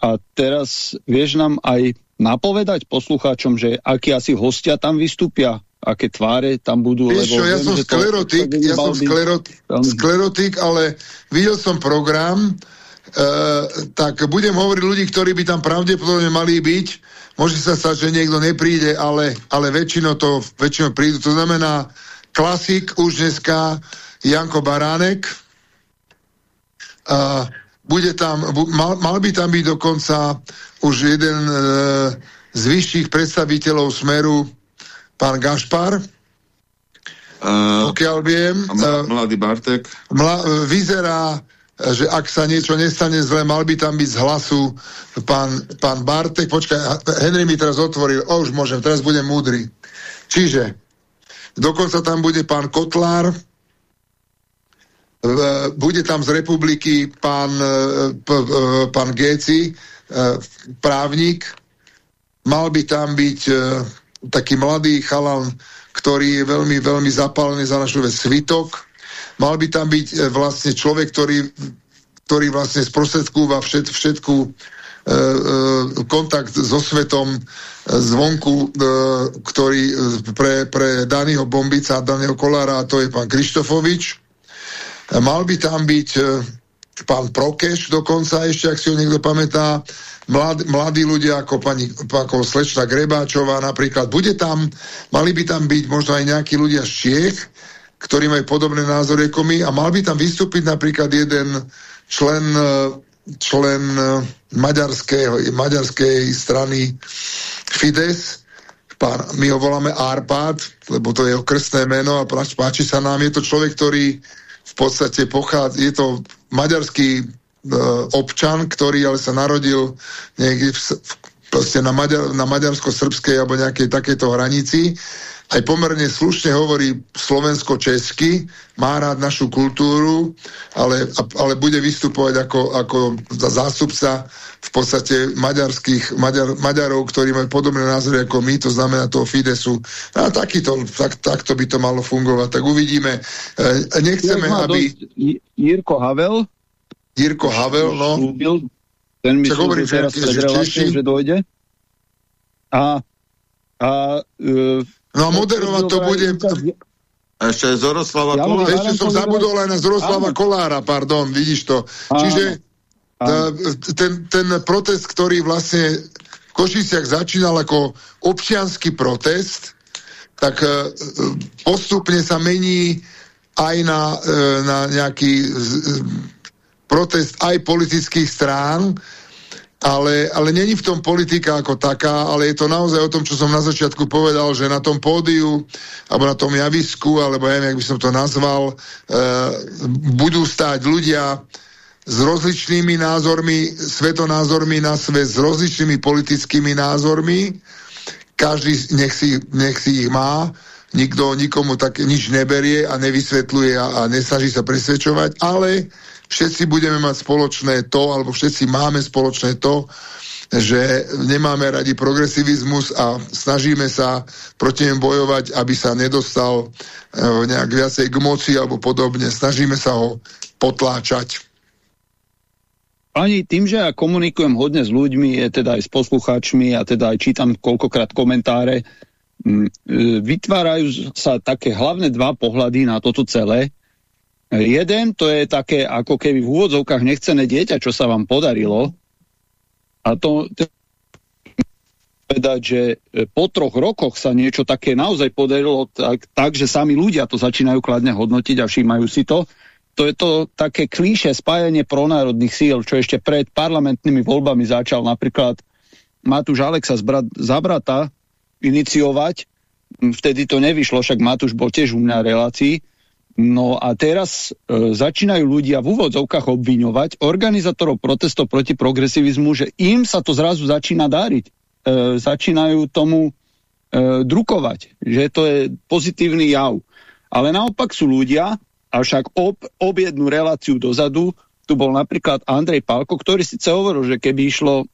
a teraz vieš nám aj napovedať poslucháčom, že akí asi hostia tam vystúpia, aké tváre tam budú. Vieš čo, ja som sklerotik, ja som sklerotik, sklerotik, ale videl som program, Uh, tak budem hovoriť ľudí, ktorí by tam pravdepodobne mali byť. Môže sa stať, že niekto nepríde, ale, ale väčšinou to väčšinou prídu. To znamená, klasik už dneska Janko Baránek, uh, bude tam, mal, mal by tam byť dokonca už jeden e, z vyšších predstaviteľov Smeru, pán Gašpar, uh, pokiaľ viem. Uh, mladý Bartek. Mla, uh, vyzerá, že ak sa niečo nestane zle, mal by tam byť z hlasu pán, pán Bartek. Počkaj, Henry mi teraz otvoril, o, už môžem, teraz budem múdry. Čiže, dokonca tam bude pán Kotlár, bude tam z republiky pán, e, e, pán Géci, e, právnik, mal by tam byť taký mladý chalan, ktorý je veľmi, veľmi zapálený za našu vec svitok. Mal by tam byť vlastne človek, ktorý, ktorý vlastne sprostredkúva všet, všetku e, e, kontakt so svetom zvonku, e, ktorý pre, pre Daniho Bombica a Daniho Kolára, a to je pán Krištofovič. Mal by tam byť e, pán Prokeš dokonca ešte, ak si ho niekto pamätá, mlad, mladí ľudia ako pani ako slečna Grebáčová napríklad. Bude tam, mali by tam byť možno aj nejakí ľudia z Čiech, ktorí majú podobné názory ako my a mal by tam vystúpiť napríklad jeden člen, e, člen e, maďarskej, maďarskej strany Fides, pán, my ho voláme Arpad, lebo to je jeho krstné meno a páči sa nám. Je to človek, ktorý v podstate pochádza, je to maďarský e, občan, ktorý ale sa narodil niekde v, proste na, Maďar, na maďarsko-srbskej alebo nejakej takejto hranici aj pomerne slušne hovorí slovensko-česky, má rád našu kultúru, ale, ale bude vystupovať ako, ako zástupca v podstate maďarských, Maďar, Maďarov, ktorí majú podobné názory ako my, to znamená toho Fidesu. A takýto, tak, takto by to malo fungovať. Tak uvidíme. E, nechceme, aby... Jirko Havel Jirko Havel, no. ten mi že, že, že, že dojde. A, a e, No a moderovať to bude... Ešte aj Zoroslava ja Kolára. Ešte som zabudol aj na Zoroslava Kolára, pardon, vidíš to. Čiže ten, ten protest, ktorý vlastne v Košiciach začínal ako občianský protest, tak e, postupne sa mení aj na, e, na nejaký protest aj politických strán, ale, ale není v tom politika ako taká, ale je to naozaj o tom, čo som na začiatku povedal, že na tom pódiu, alebo na tom javisku, alebo ja neviem, jak by som to nazval, e, budú stáť ľudia s rozličnými názormi, svetonázormi na svet, s rozličnými politickými názormi. Každý nech si, nech si ich má, nikto nikomu tak nič neberie a nevysvetľuje a, a nesnaží sa presvedčovať, ale všetci budeme mať spoločné to, alebo všetci máme spoločné to, že nemáme radi progresivizmus a snažíme sa proti ním bojovať, aby sa nedostal e, nejak viacej k moci alebo podobne. Snažíme sa ho potláčať. Ani tým, že ja komunikujem hodne s ľuďmi, teda aj s poslucháčmi a teda aj čítam koľkokrát komentáre, e, vytvárajú sa také hlavné dva pohľady na toto celé. Jeden, to je také ako keby v úvodzovkách nechcené dieťa, čo sa vám podarilo, a to povedať, že e, po troch rokoch sa niečo také naozaj podarilo tak, tak, že sami ľudia to začínajú kladne hodnotiť a všímajú si to. To je to také klíše spájanie pronárodných síl, čo ešte pred parlamentnými voľbami začal napríklad Matúš Alexa z za brata iniciovať. Vtedy to nevyšlo, však Matúš bol tiež u mňa relácii No a teraz e, začínajú ľudia v úvodzovkách obviňovať organizátorov protestov proti progresivizmu, že im sa to zrazu začína dáriť. E, začínajú tomu e, drukovať, že to je pozitívny jav. Ale naopak sú ľudia, avšak ob, objednú reláciu dozadu, tu bol napríklad Andrej Pálko, ktorý síce hovoril, že keby išlo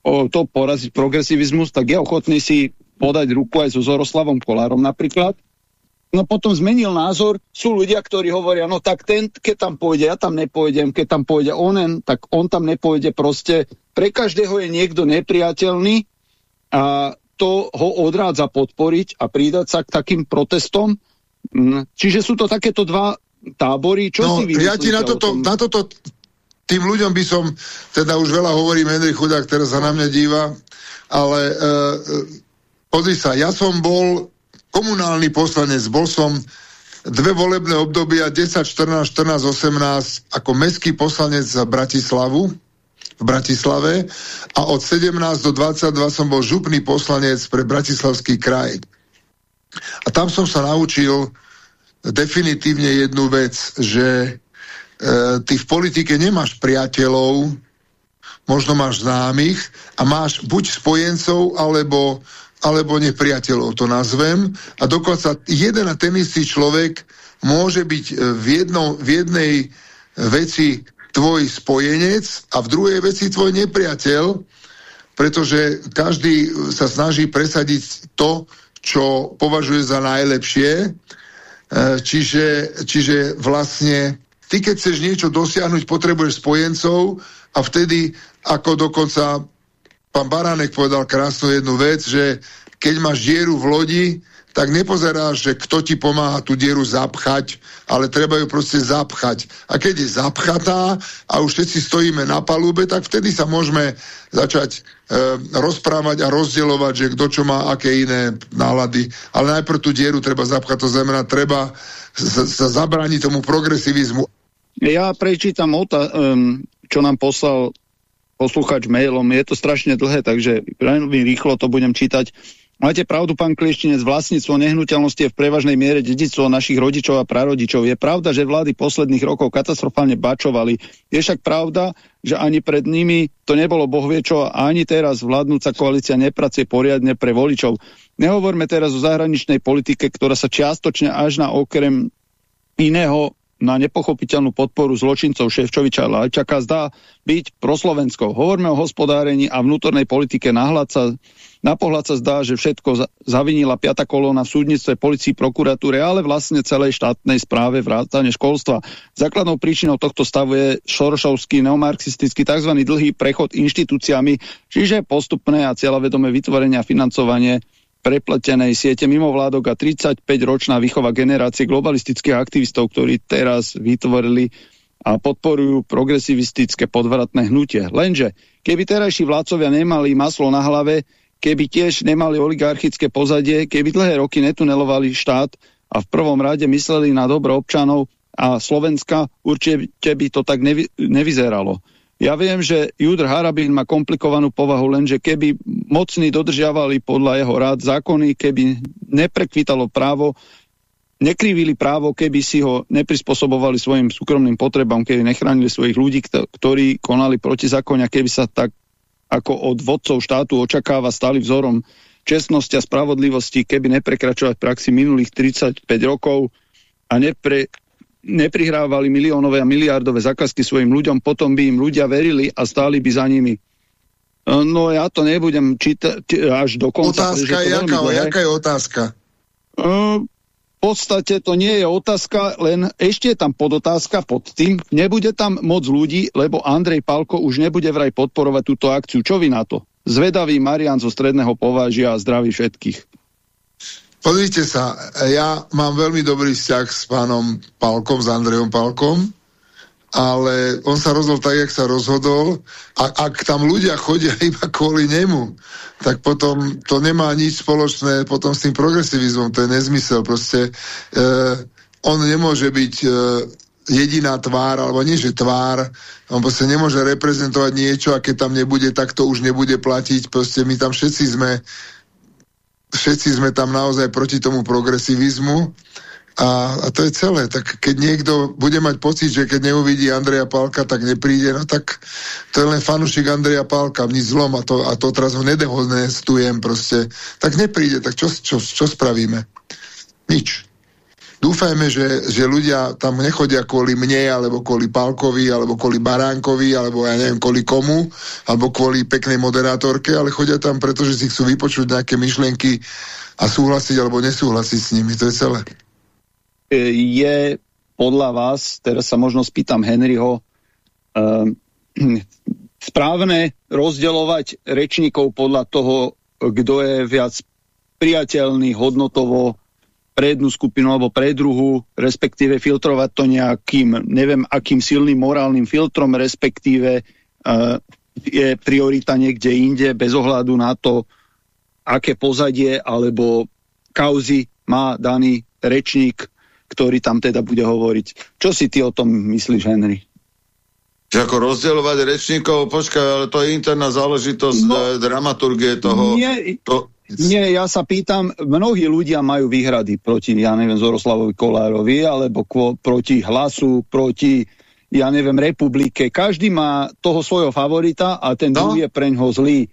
o to poraziť progresivizmus, tak je ochotný si podať ruku aj so Zoroslavom Kolárom napríklad, no potom zmenil názor. Sú ľudia, ktorí hovoria, no tak ten, keď tam pôjde, ja tam nepôjdem, keď tam pôjde onen, tak on tam nepôjde proste. Pre každého je niekto nepriateľný a to ho odrádza podporiť a pridať sa k takým protestom. Mm, čiže sú to takéto dva tábory. Čo no, si ja ti na toto, na toto tým ľuďom by som, teda už veľa hovorím, Henry Chudák teraz sa na mňa díva, ale uh, pozri sa, ja som bol komunálny poslanec, bol som dve volebné obdobia 10, 14, 14, 18 ako mestský poslanec za Bratislavu v Bratislave a od 17 do 22 som bol župný poslanec pre Bratislavský kraj. A tam som sa naučil definitívne jednu vec, že e, ty v politike nemáš priateľov, možno máš známych a máš buď spojencov, alebo alebo nepriateľov, to nazvem. A dokonca jeden a ten istý človek môže byť e, v, jedno, v jednej veci tvoj spojenec a v druhej veci tvoj nepriateľ, pretože každý sa snaží presadiť to, čo považuje za najlepšie. E, čiže, čiže vlastne ty, keď chceš niečo dosiahnuť, potrebuješ spojencov a vtedy, ako dokonca pán Baránek povedal krásnu jednu vec, že keď máš dieru v lodi, tak nepozeráš, že kto ti pomáha tú dieru zapchať, ale treba ju proste zapchať. A keď je zapchatá a už všetci stojíme na palube, tak vtedy sa môžeme začať e, rozprávať a rozdielovať, že kto čo má aké iné nálady. Ale najprv tú dieru treba zapchať, to znamená, treba sa, zabrániť tomu progresivizmu. Ja prečítam, čo nám poslal posluchač mailom. Je to strašne dlhé, takže veľmi rýchlo to budem čítať. Máte pravdu, pán Klieštinec, vlastníctvo nehnuteľnosti je v prevažnej miere dedictvo našich rodičov a prarodičov. Je pravda, že vlády posledných rokov katastrofálne bačovali. Je však pravda, že ani pred nimi to nebolo bohviečo a ani teraz vládnúca koalícia nepracuje poriadne pre voličov. Nehovorme teraz o zahraničnej politike, ktorá sa čiastočne až na okrem iného na nepochopiteľnú podporu zločincov Ševčoviča a Lajčaka zdá byť proslovenskou. Hovorme o hospodárení a vnútornej politike. Na pohľad sa zdá, že všetko zavinila piata kolóna v súdnictve, policii, prokuratúre, ale vlastne celej štátnej správe vrátane školstva. Základnou príčinou tohto stavu je šorošovský, neomarxistický tzv. dlhý prechod inštitúciami, čiže postupné a cieľavedomé vytvorenie a financovanie prepletenej siete mimovládok a 35-ročná výchova generácie globalistických aktivistov, ktorí teraz vytvorili a podporujú progresivistické podvratné hnutie. Lenže, keby terajší vládcovia nemali maslo na hlave, keby tiež nemali oligarchické pozadie, keby dlhé roky netunelovali štát a v prvom rade mysleli na dobro občanov a Slovenska, určite by to tak nevy, nevyzeralo. Ja viem, že Judr Harabín má komplikovanú povahu, lenže keby mocní dodržiavali podľa jeho rád zákony, keby neprekvítalo právo, nekrivili právo, keby si ho neprispôsobovali svojim súkromným potrebám, keby nechránili svojich ľudí, ktorí konali proti zákonia, keby sa tak ako od vodcov štátu očakáva stali vzorom čestnosti a spravodlivosti, keby neprekračovať praxi minulých 35 rokov a nepre, neprihrávali miliónové a miliardové zákazky svojim ľuďom, potom by im ľudia verili a stáli by za nimi. No ja to nebudem čítať až do konca. Otázka je, jaká, jaká je otázka? V podstate to nie je otázka, len ešte je tam podotázka pod tým. Nebude tam moc ľudí, lebo Andrej Palko už nebude vraj podporovať túto akciu. Čo vy na to? Zvedavý Marian zo stredného povážia a zdraví všetkých. Pozrite sa, ja mám veľmi dobrý vzťah s pánom Palkom, s Andrejom Palkom, ale on sa rozhodol tak, jak sa rozhodol. A ak tam ľudia chodia [laughs] iba kvôli nemu, tak potom to nemá nič spoločné potom s tým progresivizmom, to je nezmysel, proste e, on nemôže byť e, jediná tvár, alebo nie, že tvár, on proste nemôže reprezentovať niečo a keď tam nebude, tak to už nebude platiť, proste my tam všetci sme všetci sme tam naozaj proti tomu progresivizmu a, a to je celé. Tak keď niekto bude mať pocit, že keď neuvidí Andreja Pálka, tak nepríde, no tak to je len fanušik Andreja Pálka, nič zlom a to, a to teraz ho nedehonestujem proste. Tak nepríde, tak čo, čo, čo spravíme? Nič. Dúfajme, že, že ľudia tam nechodia kvôli mne, alebo kvôli Pálkovi, alebo kvôli Baránkovi, alebo ja neviem kvôli komu, alebo kvôli peknej moderátorke, ale chodia tam, pretože si chcú vypočuť nejaké myšlienky a súhlasiť alebo nesúhlasiť s nimi. To je celé. Je podľa vás, teraz sa možno spýtam Henryho, um, [clears throat] správne rozdeľovať rečníkov podľa toho, kto je viac priateľný, hodnotovo pre jednu skupinu alebo pre druhú, respektíve filtrovať to nejakým, neviem, akým silným morálnym filtrom, respektíve uh, je priorita niekde inde bez ohľadu na to, aké pozadie alebo kauzy má daný rečník, ktorý tam teda bude hovoriť. Čo si ty o tom myslíš, Henry? Že ako rozdielovať rečníkov, počkaj, ale to je interná záležitosť no, eh, dramaturgie toho. Nie, to, nie, ja sa pýtam, mnohí ľudia majú výhrady proti, ja neviem, Zoroslavovi Kolárovi, alebo kvo, proti hlasu, proti, ja neviem, republike. Každý má toho svojho favorita a ten no. druhý je preňho zlý.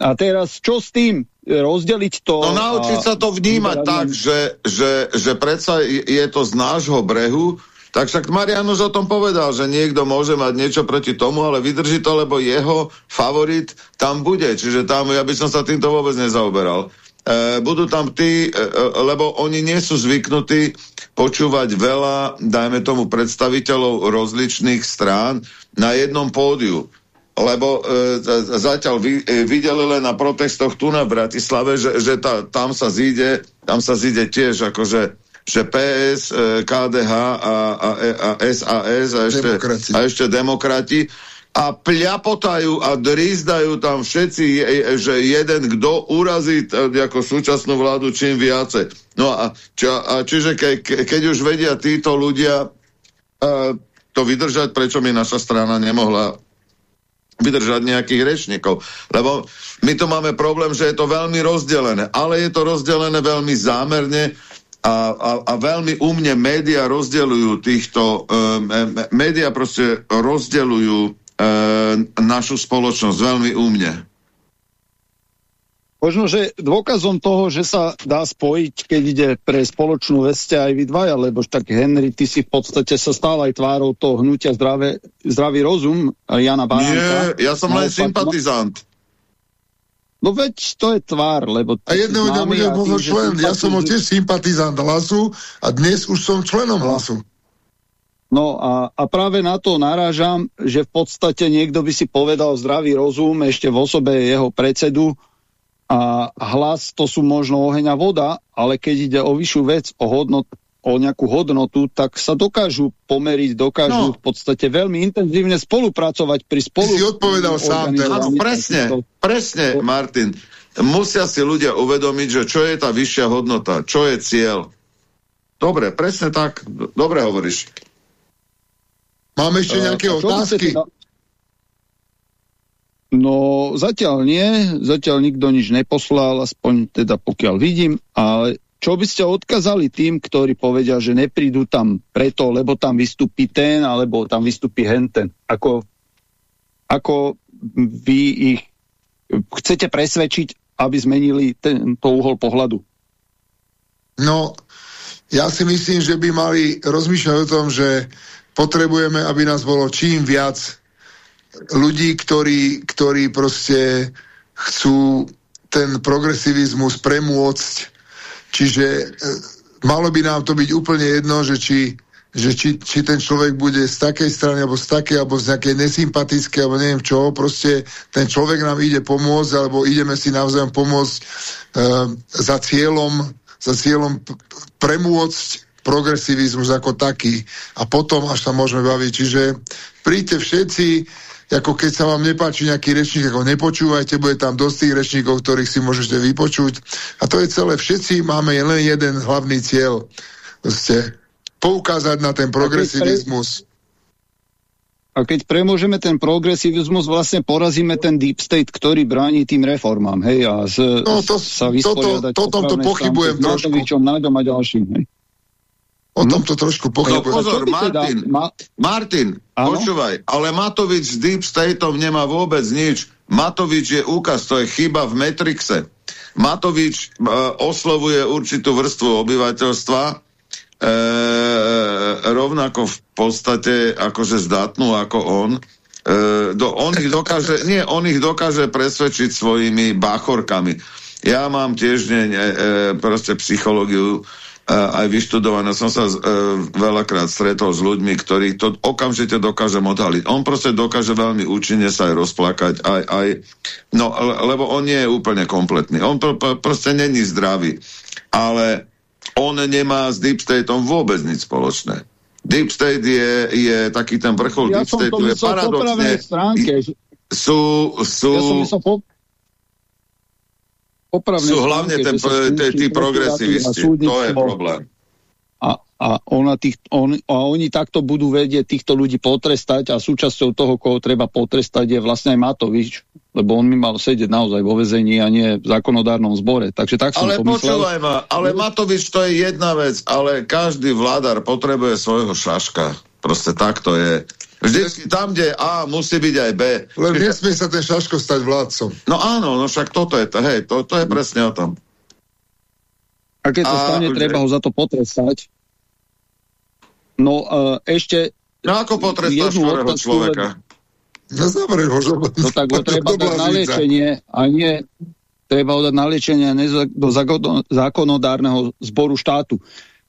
A teraz čo s tým? Rozdeliť to? No naučiť sa to vnímať tak, že, že, že predsa je to z nášho brehu, tak však Marian už o tom povedal, že niekto môže mať niečo proti tomu, ale vydrží to, lebo jeho favorit tam bude. Čiže tam ja by som sa týmto vôbec nezaoberal. E, budú tam tí, e, e, lebo oni nie sú zvyknutí počúvať veľa, dajme tomu, predstaviteľov rozličných strán na jednom pódiu lebo e, zatiaľ vy, e, videli len na protestoch tu na Bratislave, že, že tá, tam sa zíde, tam sa zíde tiež akože že PS, e, KDH a, a, a SAS a ešte, demokrati. a ešte demokrati a pľapotajú a drizdajú tam všetci, že jeden, kto urazí ako súčasnú vládu čím viacej. No a, či, a čiže ke, keď už vedia títo ľudia uh, to vydržať, prečo mi naša strana nemohla vydržať nejakých rečníkov. Lebo my tu máme problém, že je to veľmi rozdelené, ale je to rozdelené veľmi zámerne a, a, a veľmi umne média rozdeľujú týchto, um, média proste rozdeľujú um, našu spoločnosť veľmi umne. Možno, že dôkazom toho, že sa dá spojiť, keď ide pre spoločnú veste aj vy dvaja, lebo tak Henry, ty si v podstate sa stál aj tvárou toho hnutia zdravé, zdravý rozum Jana Bánka. Nie, ja som len sympatizant. No veď to je tvár, lebo... A jedného dňa budem možno člen. Ja som tiež sympatizant hlasu a dnes už som členom no. hlasu. No a, a práve na to narážam, že v podstate niekto by si povedal zdravý rozum ešte v osobe jeho predsedu a hlas to sú možno oheň a voda, ale keď ide o vyššiu vec, o hodnot, o nejakú hodnotu, tak sa dokážu pomeriť, dokážu no. v podstate veľmi intenzívne spolupracovať pri spolu... Si odpovedal sám teraz. presne, presne, Martin. Musia si ľudia uvedomiť, že čo je tá vyššia hodnota, čo je cieľ. Dobre, presne tak. Dobre hovoríš. Máme ešte nejaké uh, otázky? Teda... No, zatiaľ nie, zatiaľ nikto nič neposlal, aspoň teda pokiaľ vidím, ale čo by ste odkazali tým, ktorí povedia, že neprídu tam preto, lebo tam vystúpi ten, alebo tam vystúpi henten? Ako, ako vy ich chcete presvedčiť, aby zmenili tento uhol pohľadu? No, ja si myslím, že by mali rozmýšľať o tom, že potrebujeme, aby nás bolo čím viac ľudí, ktorí, ktorí proste chcú ten progresivizmus premôcť. Čiže e, malo by nám to byť úplne jedno, že či, že či, či ten človek bude z takej strany, alebo z takej, alebo z nejakej nesympatické, alebo neviem čo, proste ten človek nám ide pomôcť, alebo ideme si navzájom pomôcť e, za cieľom, za cieľom premôcť progresivizmus ako taký a potom až sa môžeme baviť. Čiže príďte všetci, ako keď sa vám nepáči nejaký rečník, ako nepočúvajte, bude tam dosť tých rečníkov, ktorých si môžete vypočuť. A to je celé. Všetci máme len jeden hlavný cieľ. Proste poukázať na ten progresivizmus. A keď premôžeme ten progresivizmus, vlastne porazíme ten deep state, ktorý bráni tým reformám, hej, a z, no to, sa vysporiadať. To, to, to, pochybujem trošku. Matovičom, nájdom a ďalším, hej. O tom to trošku pochybujem. No pozor, Martin, ma... Martin, počúvaj, ale Matovič s Deep Stateom nemá vôbec nič. Matovič je úkaz, to je chyba v Matrixe. Matovič uh, oslovuje určitú vrstvu obyvateľstva, e, rovnako v podstate akože zdatnú ako on. E, do, on, ich dokáže, nie, on ich dokáže presvedčiť svojimi báchorkami. Ja mám tiež ne, ne, e, proste psychológiu aj vyštudované. Som sa uh, veľakrát stretol s ľuďmi, ktorí to okamžite dokáže odhaliť. On proste dokáže veľmi účinne sa aj rozplakať, aj, aj, no, lebo on nie je úplne kompletný. On pr pr proste není zdravý. Ale on nemá s Deep Stateom vôbec nič spoločné. Deep State je, je taký ten vrchol ja Deep State, je paradoxne... Sú, sú... Ja som po opravne... Sú hlavne ten, tí progresivisti, to je problém. A, a, ona tých, on, a oni takto budú vedieť týchto ľudí potrestať a súčasťou toho, koho treba potrestať, je vlastne aj Matovič, lebo on mi mal sedieť naozaj vo vezení a nie v zákonodárnom zbore. Takže tak som ale pomyslel. počúvaj ma, ale Matovič to je jedna vec, ale každý vládar potrebuje svojho šaška. Proste tak to je. Vždycky tam, kde A, musí byť aj B. Len nesmie sa ten Šaško stať vládcom. No áno, no však toto je to, hej, to, to je presne o tom. A keď sa stane, že... treba ho za to potrestať. No uh, ešte... No ako potrestáš chorého človeka? Zavre ho, že... No tak ho [laughs] treba dať na liečenie a nie... Treba ho dať na liečenie do zákonodárneho zboru štátu.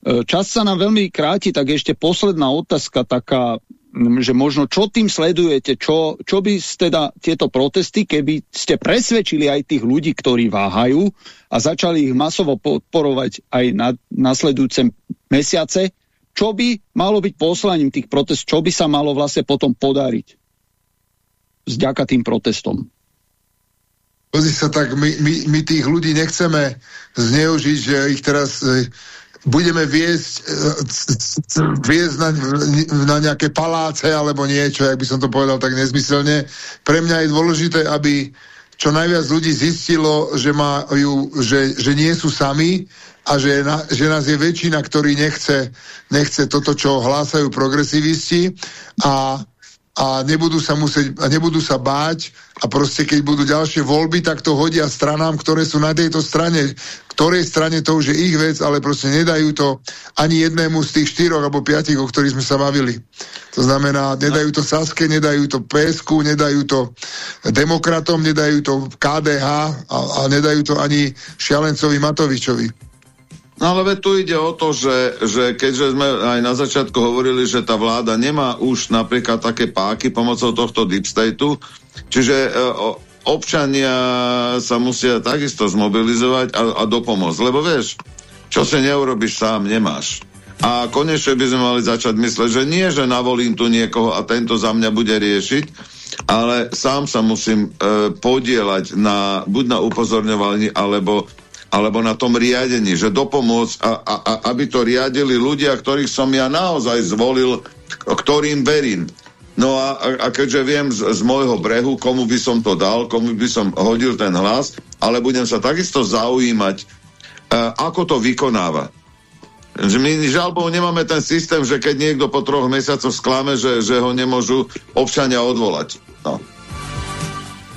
E, čas sa nám veľmi kráti, tak ešte posledná otázka, taká že možno čo tým sledujete, čo, čo by teda tieto protesty, keby ste presvedčili aj tých ľudí, ktorí váhajú a začali ich masovo podporovať aj na nasledujúce mesiace, čo by malo byť poslaním tých protestov, čo by sa malo vlastne potom podariť vďaka tým protestom? Pozri sa, tak my, my, my tých ľudí nechceme zneužiť, že ich teraz budeme viesť, e, viesť na, na nejaké paláce alebo niečo, jak by som to povedal tak nezmyselne. Pre mňa je dôležité, aby čo najviac ľudí zistilo, že, majú, že, že nie sú sami a že, na, že nás je väčšina, ktorý nechce, nechce toto, čo hlásajú progresivisti a a nebudú sa musieť, a nebudú sa báť a proste keď budú ďalšie voľby, tak to hodia stranám, ktoré sú na tejto strane. Ktorej strane to už je ich vec, ale proste nedajú to ani jednému z tých štyroch alebo piatich, o ktorých sme sa bavili. To znamená, nedajú to Saske, nedajú to PSK, nedajú to demokratom, nedajú to KDH a, a nedajú to ani šialencovi Matovičovi. No ale tu ide o to, že, že keďže sme aj na začiatku hovorili, že tá vláda nemá už napríklad také páky pomocou tohto deep stateu, čiže e, občania sa musia takisto zmobilizovať a, a dopomôcť. Lebo vieš, čo si neurobiš sám, nemáš. A konečne by sme mali začať mysleť, že nie, že navolím tu niekoho a tento za mňa bude riešiť, ale sám sa musím e, podielať na, buď na upozorňovaní, alebo alebo na tom riadení, že dopomôcť, a, a, a, aby to riadili ľudia, ktorých som ja naozaj zvolil, ktorým verím. No a, a keďže viem z, z môjho brehu, komu by som to dal, komu by som hodil ten hlas, ale budem sa takisto zaujímať, uh, ako to vykonáva. My žalbou nemáme ten systém, že keď niekto po troch mesiacoch sklame, že, že ho nemôžu občania odvolať. No.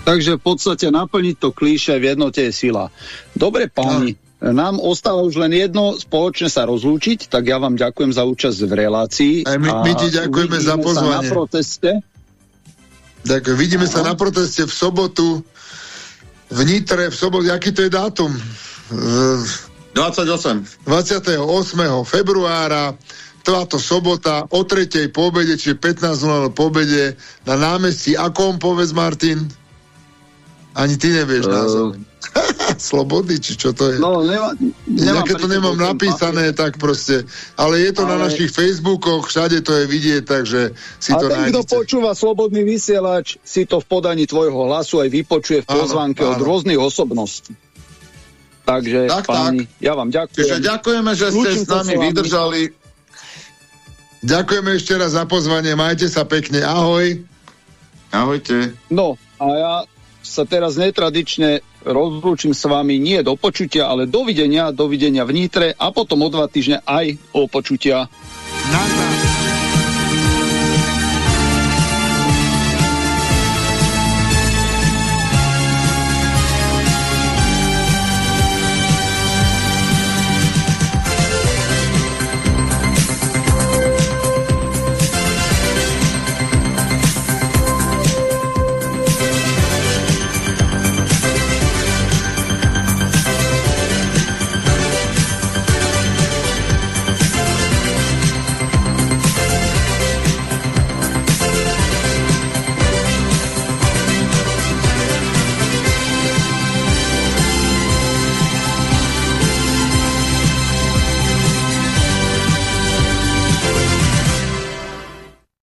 Takže v podstate naplniť to klíše v jednote je sila. Dobre páni, no. Nám ostáva už len jedno, spoločne sa rozlúčiť, tak ja vám ďakujem za účasť v relácii. Aj my, my ti ďakujeme za pozvanie. Na proteste. Ďakujem. Vidíme Aha. sa na proteste v sobotu v Nitre, v sobotu. Aký to je dátum? 28. 28. februára táto sobota o tretej po obede, čiže 15.00 po obede na námestí. Akom povedz, Martin? Ani ty nevieš uh, názov. [laughs] [laughs] Slobody, či čo to je? No, nemá, nemám keď to nemám napísané, papier. tak proste. Ale je to ale... na našich Facebookoch, všade to je vidieť, takže si a to ten, kto počúva Slobodný vysielač, si to v podaní tvojho hlasu aj vypočuje v pozvánke áno, áno. od rôznych osobností. Takže, tak, páni, tak. ja vám ďakujem. Čiže ďakujeme, že ste s nami vydržali. Ďakujeme ešte raz za pozvanie, majte sa pekne, ahoj. Ahojte. No, a ja sa teraz netradične rozlúčim s vami nie do počutia, ale dovidenia, dovidenia v Nitre a potom o dva týždne aj o počutia. Na, na.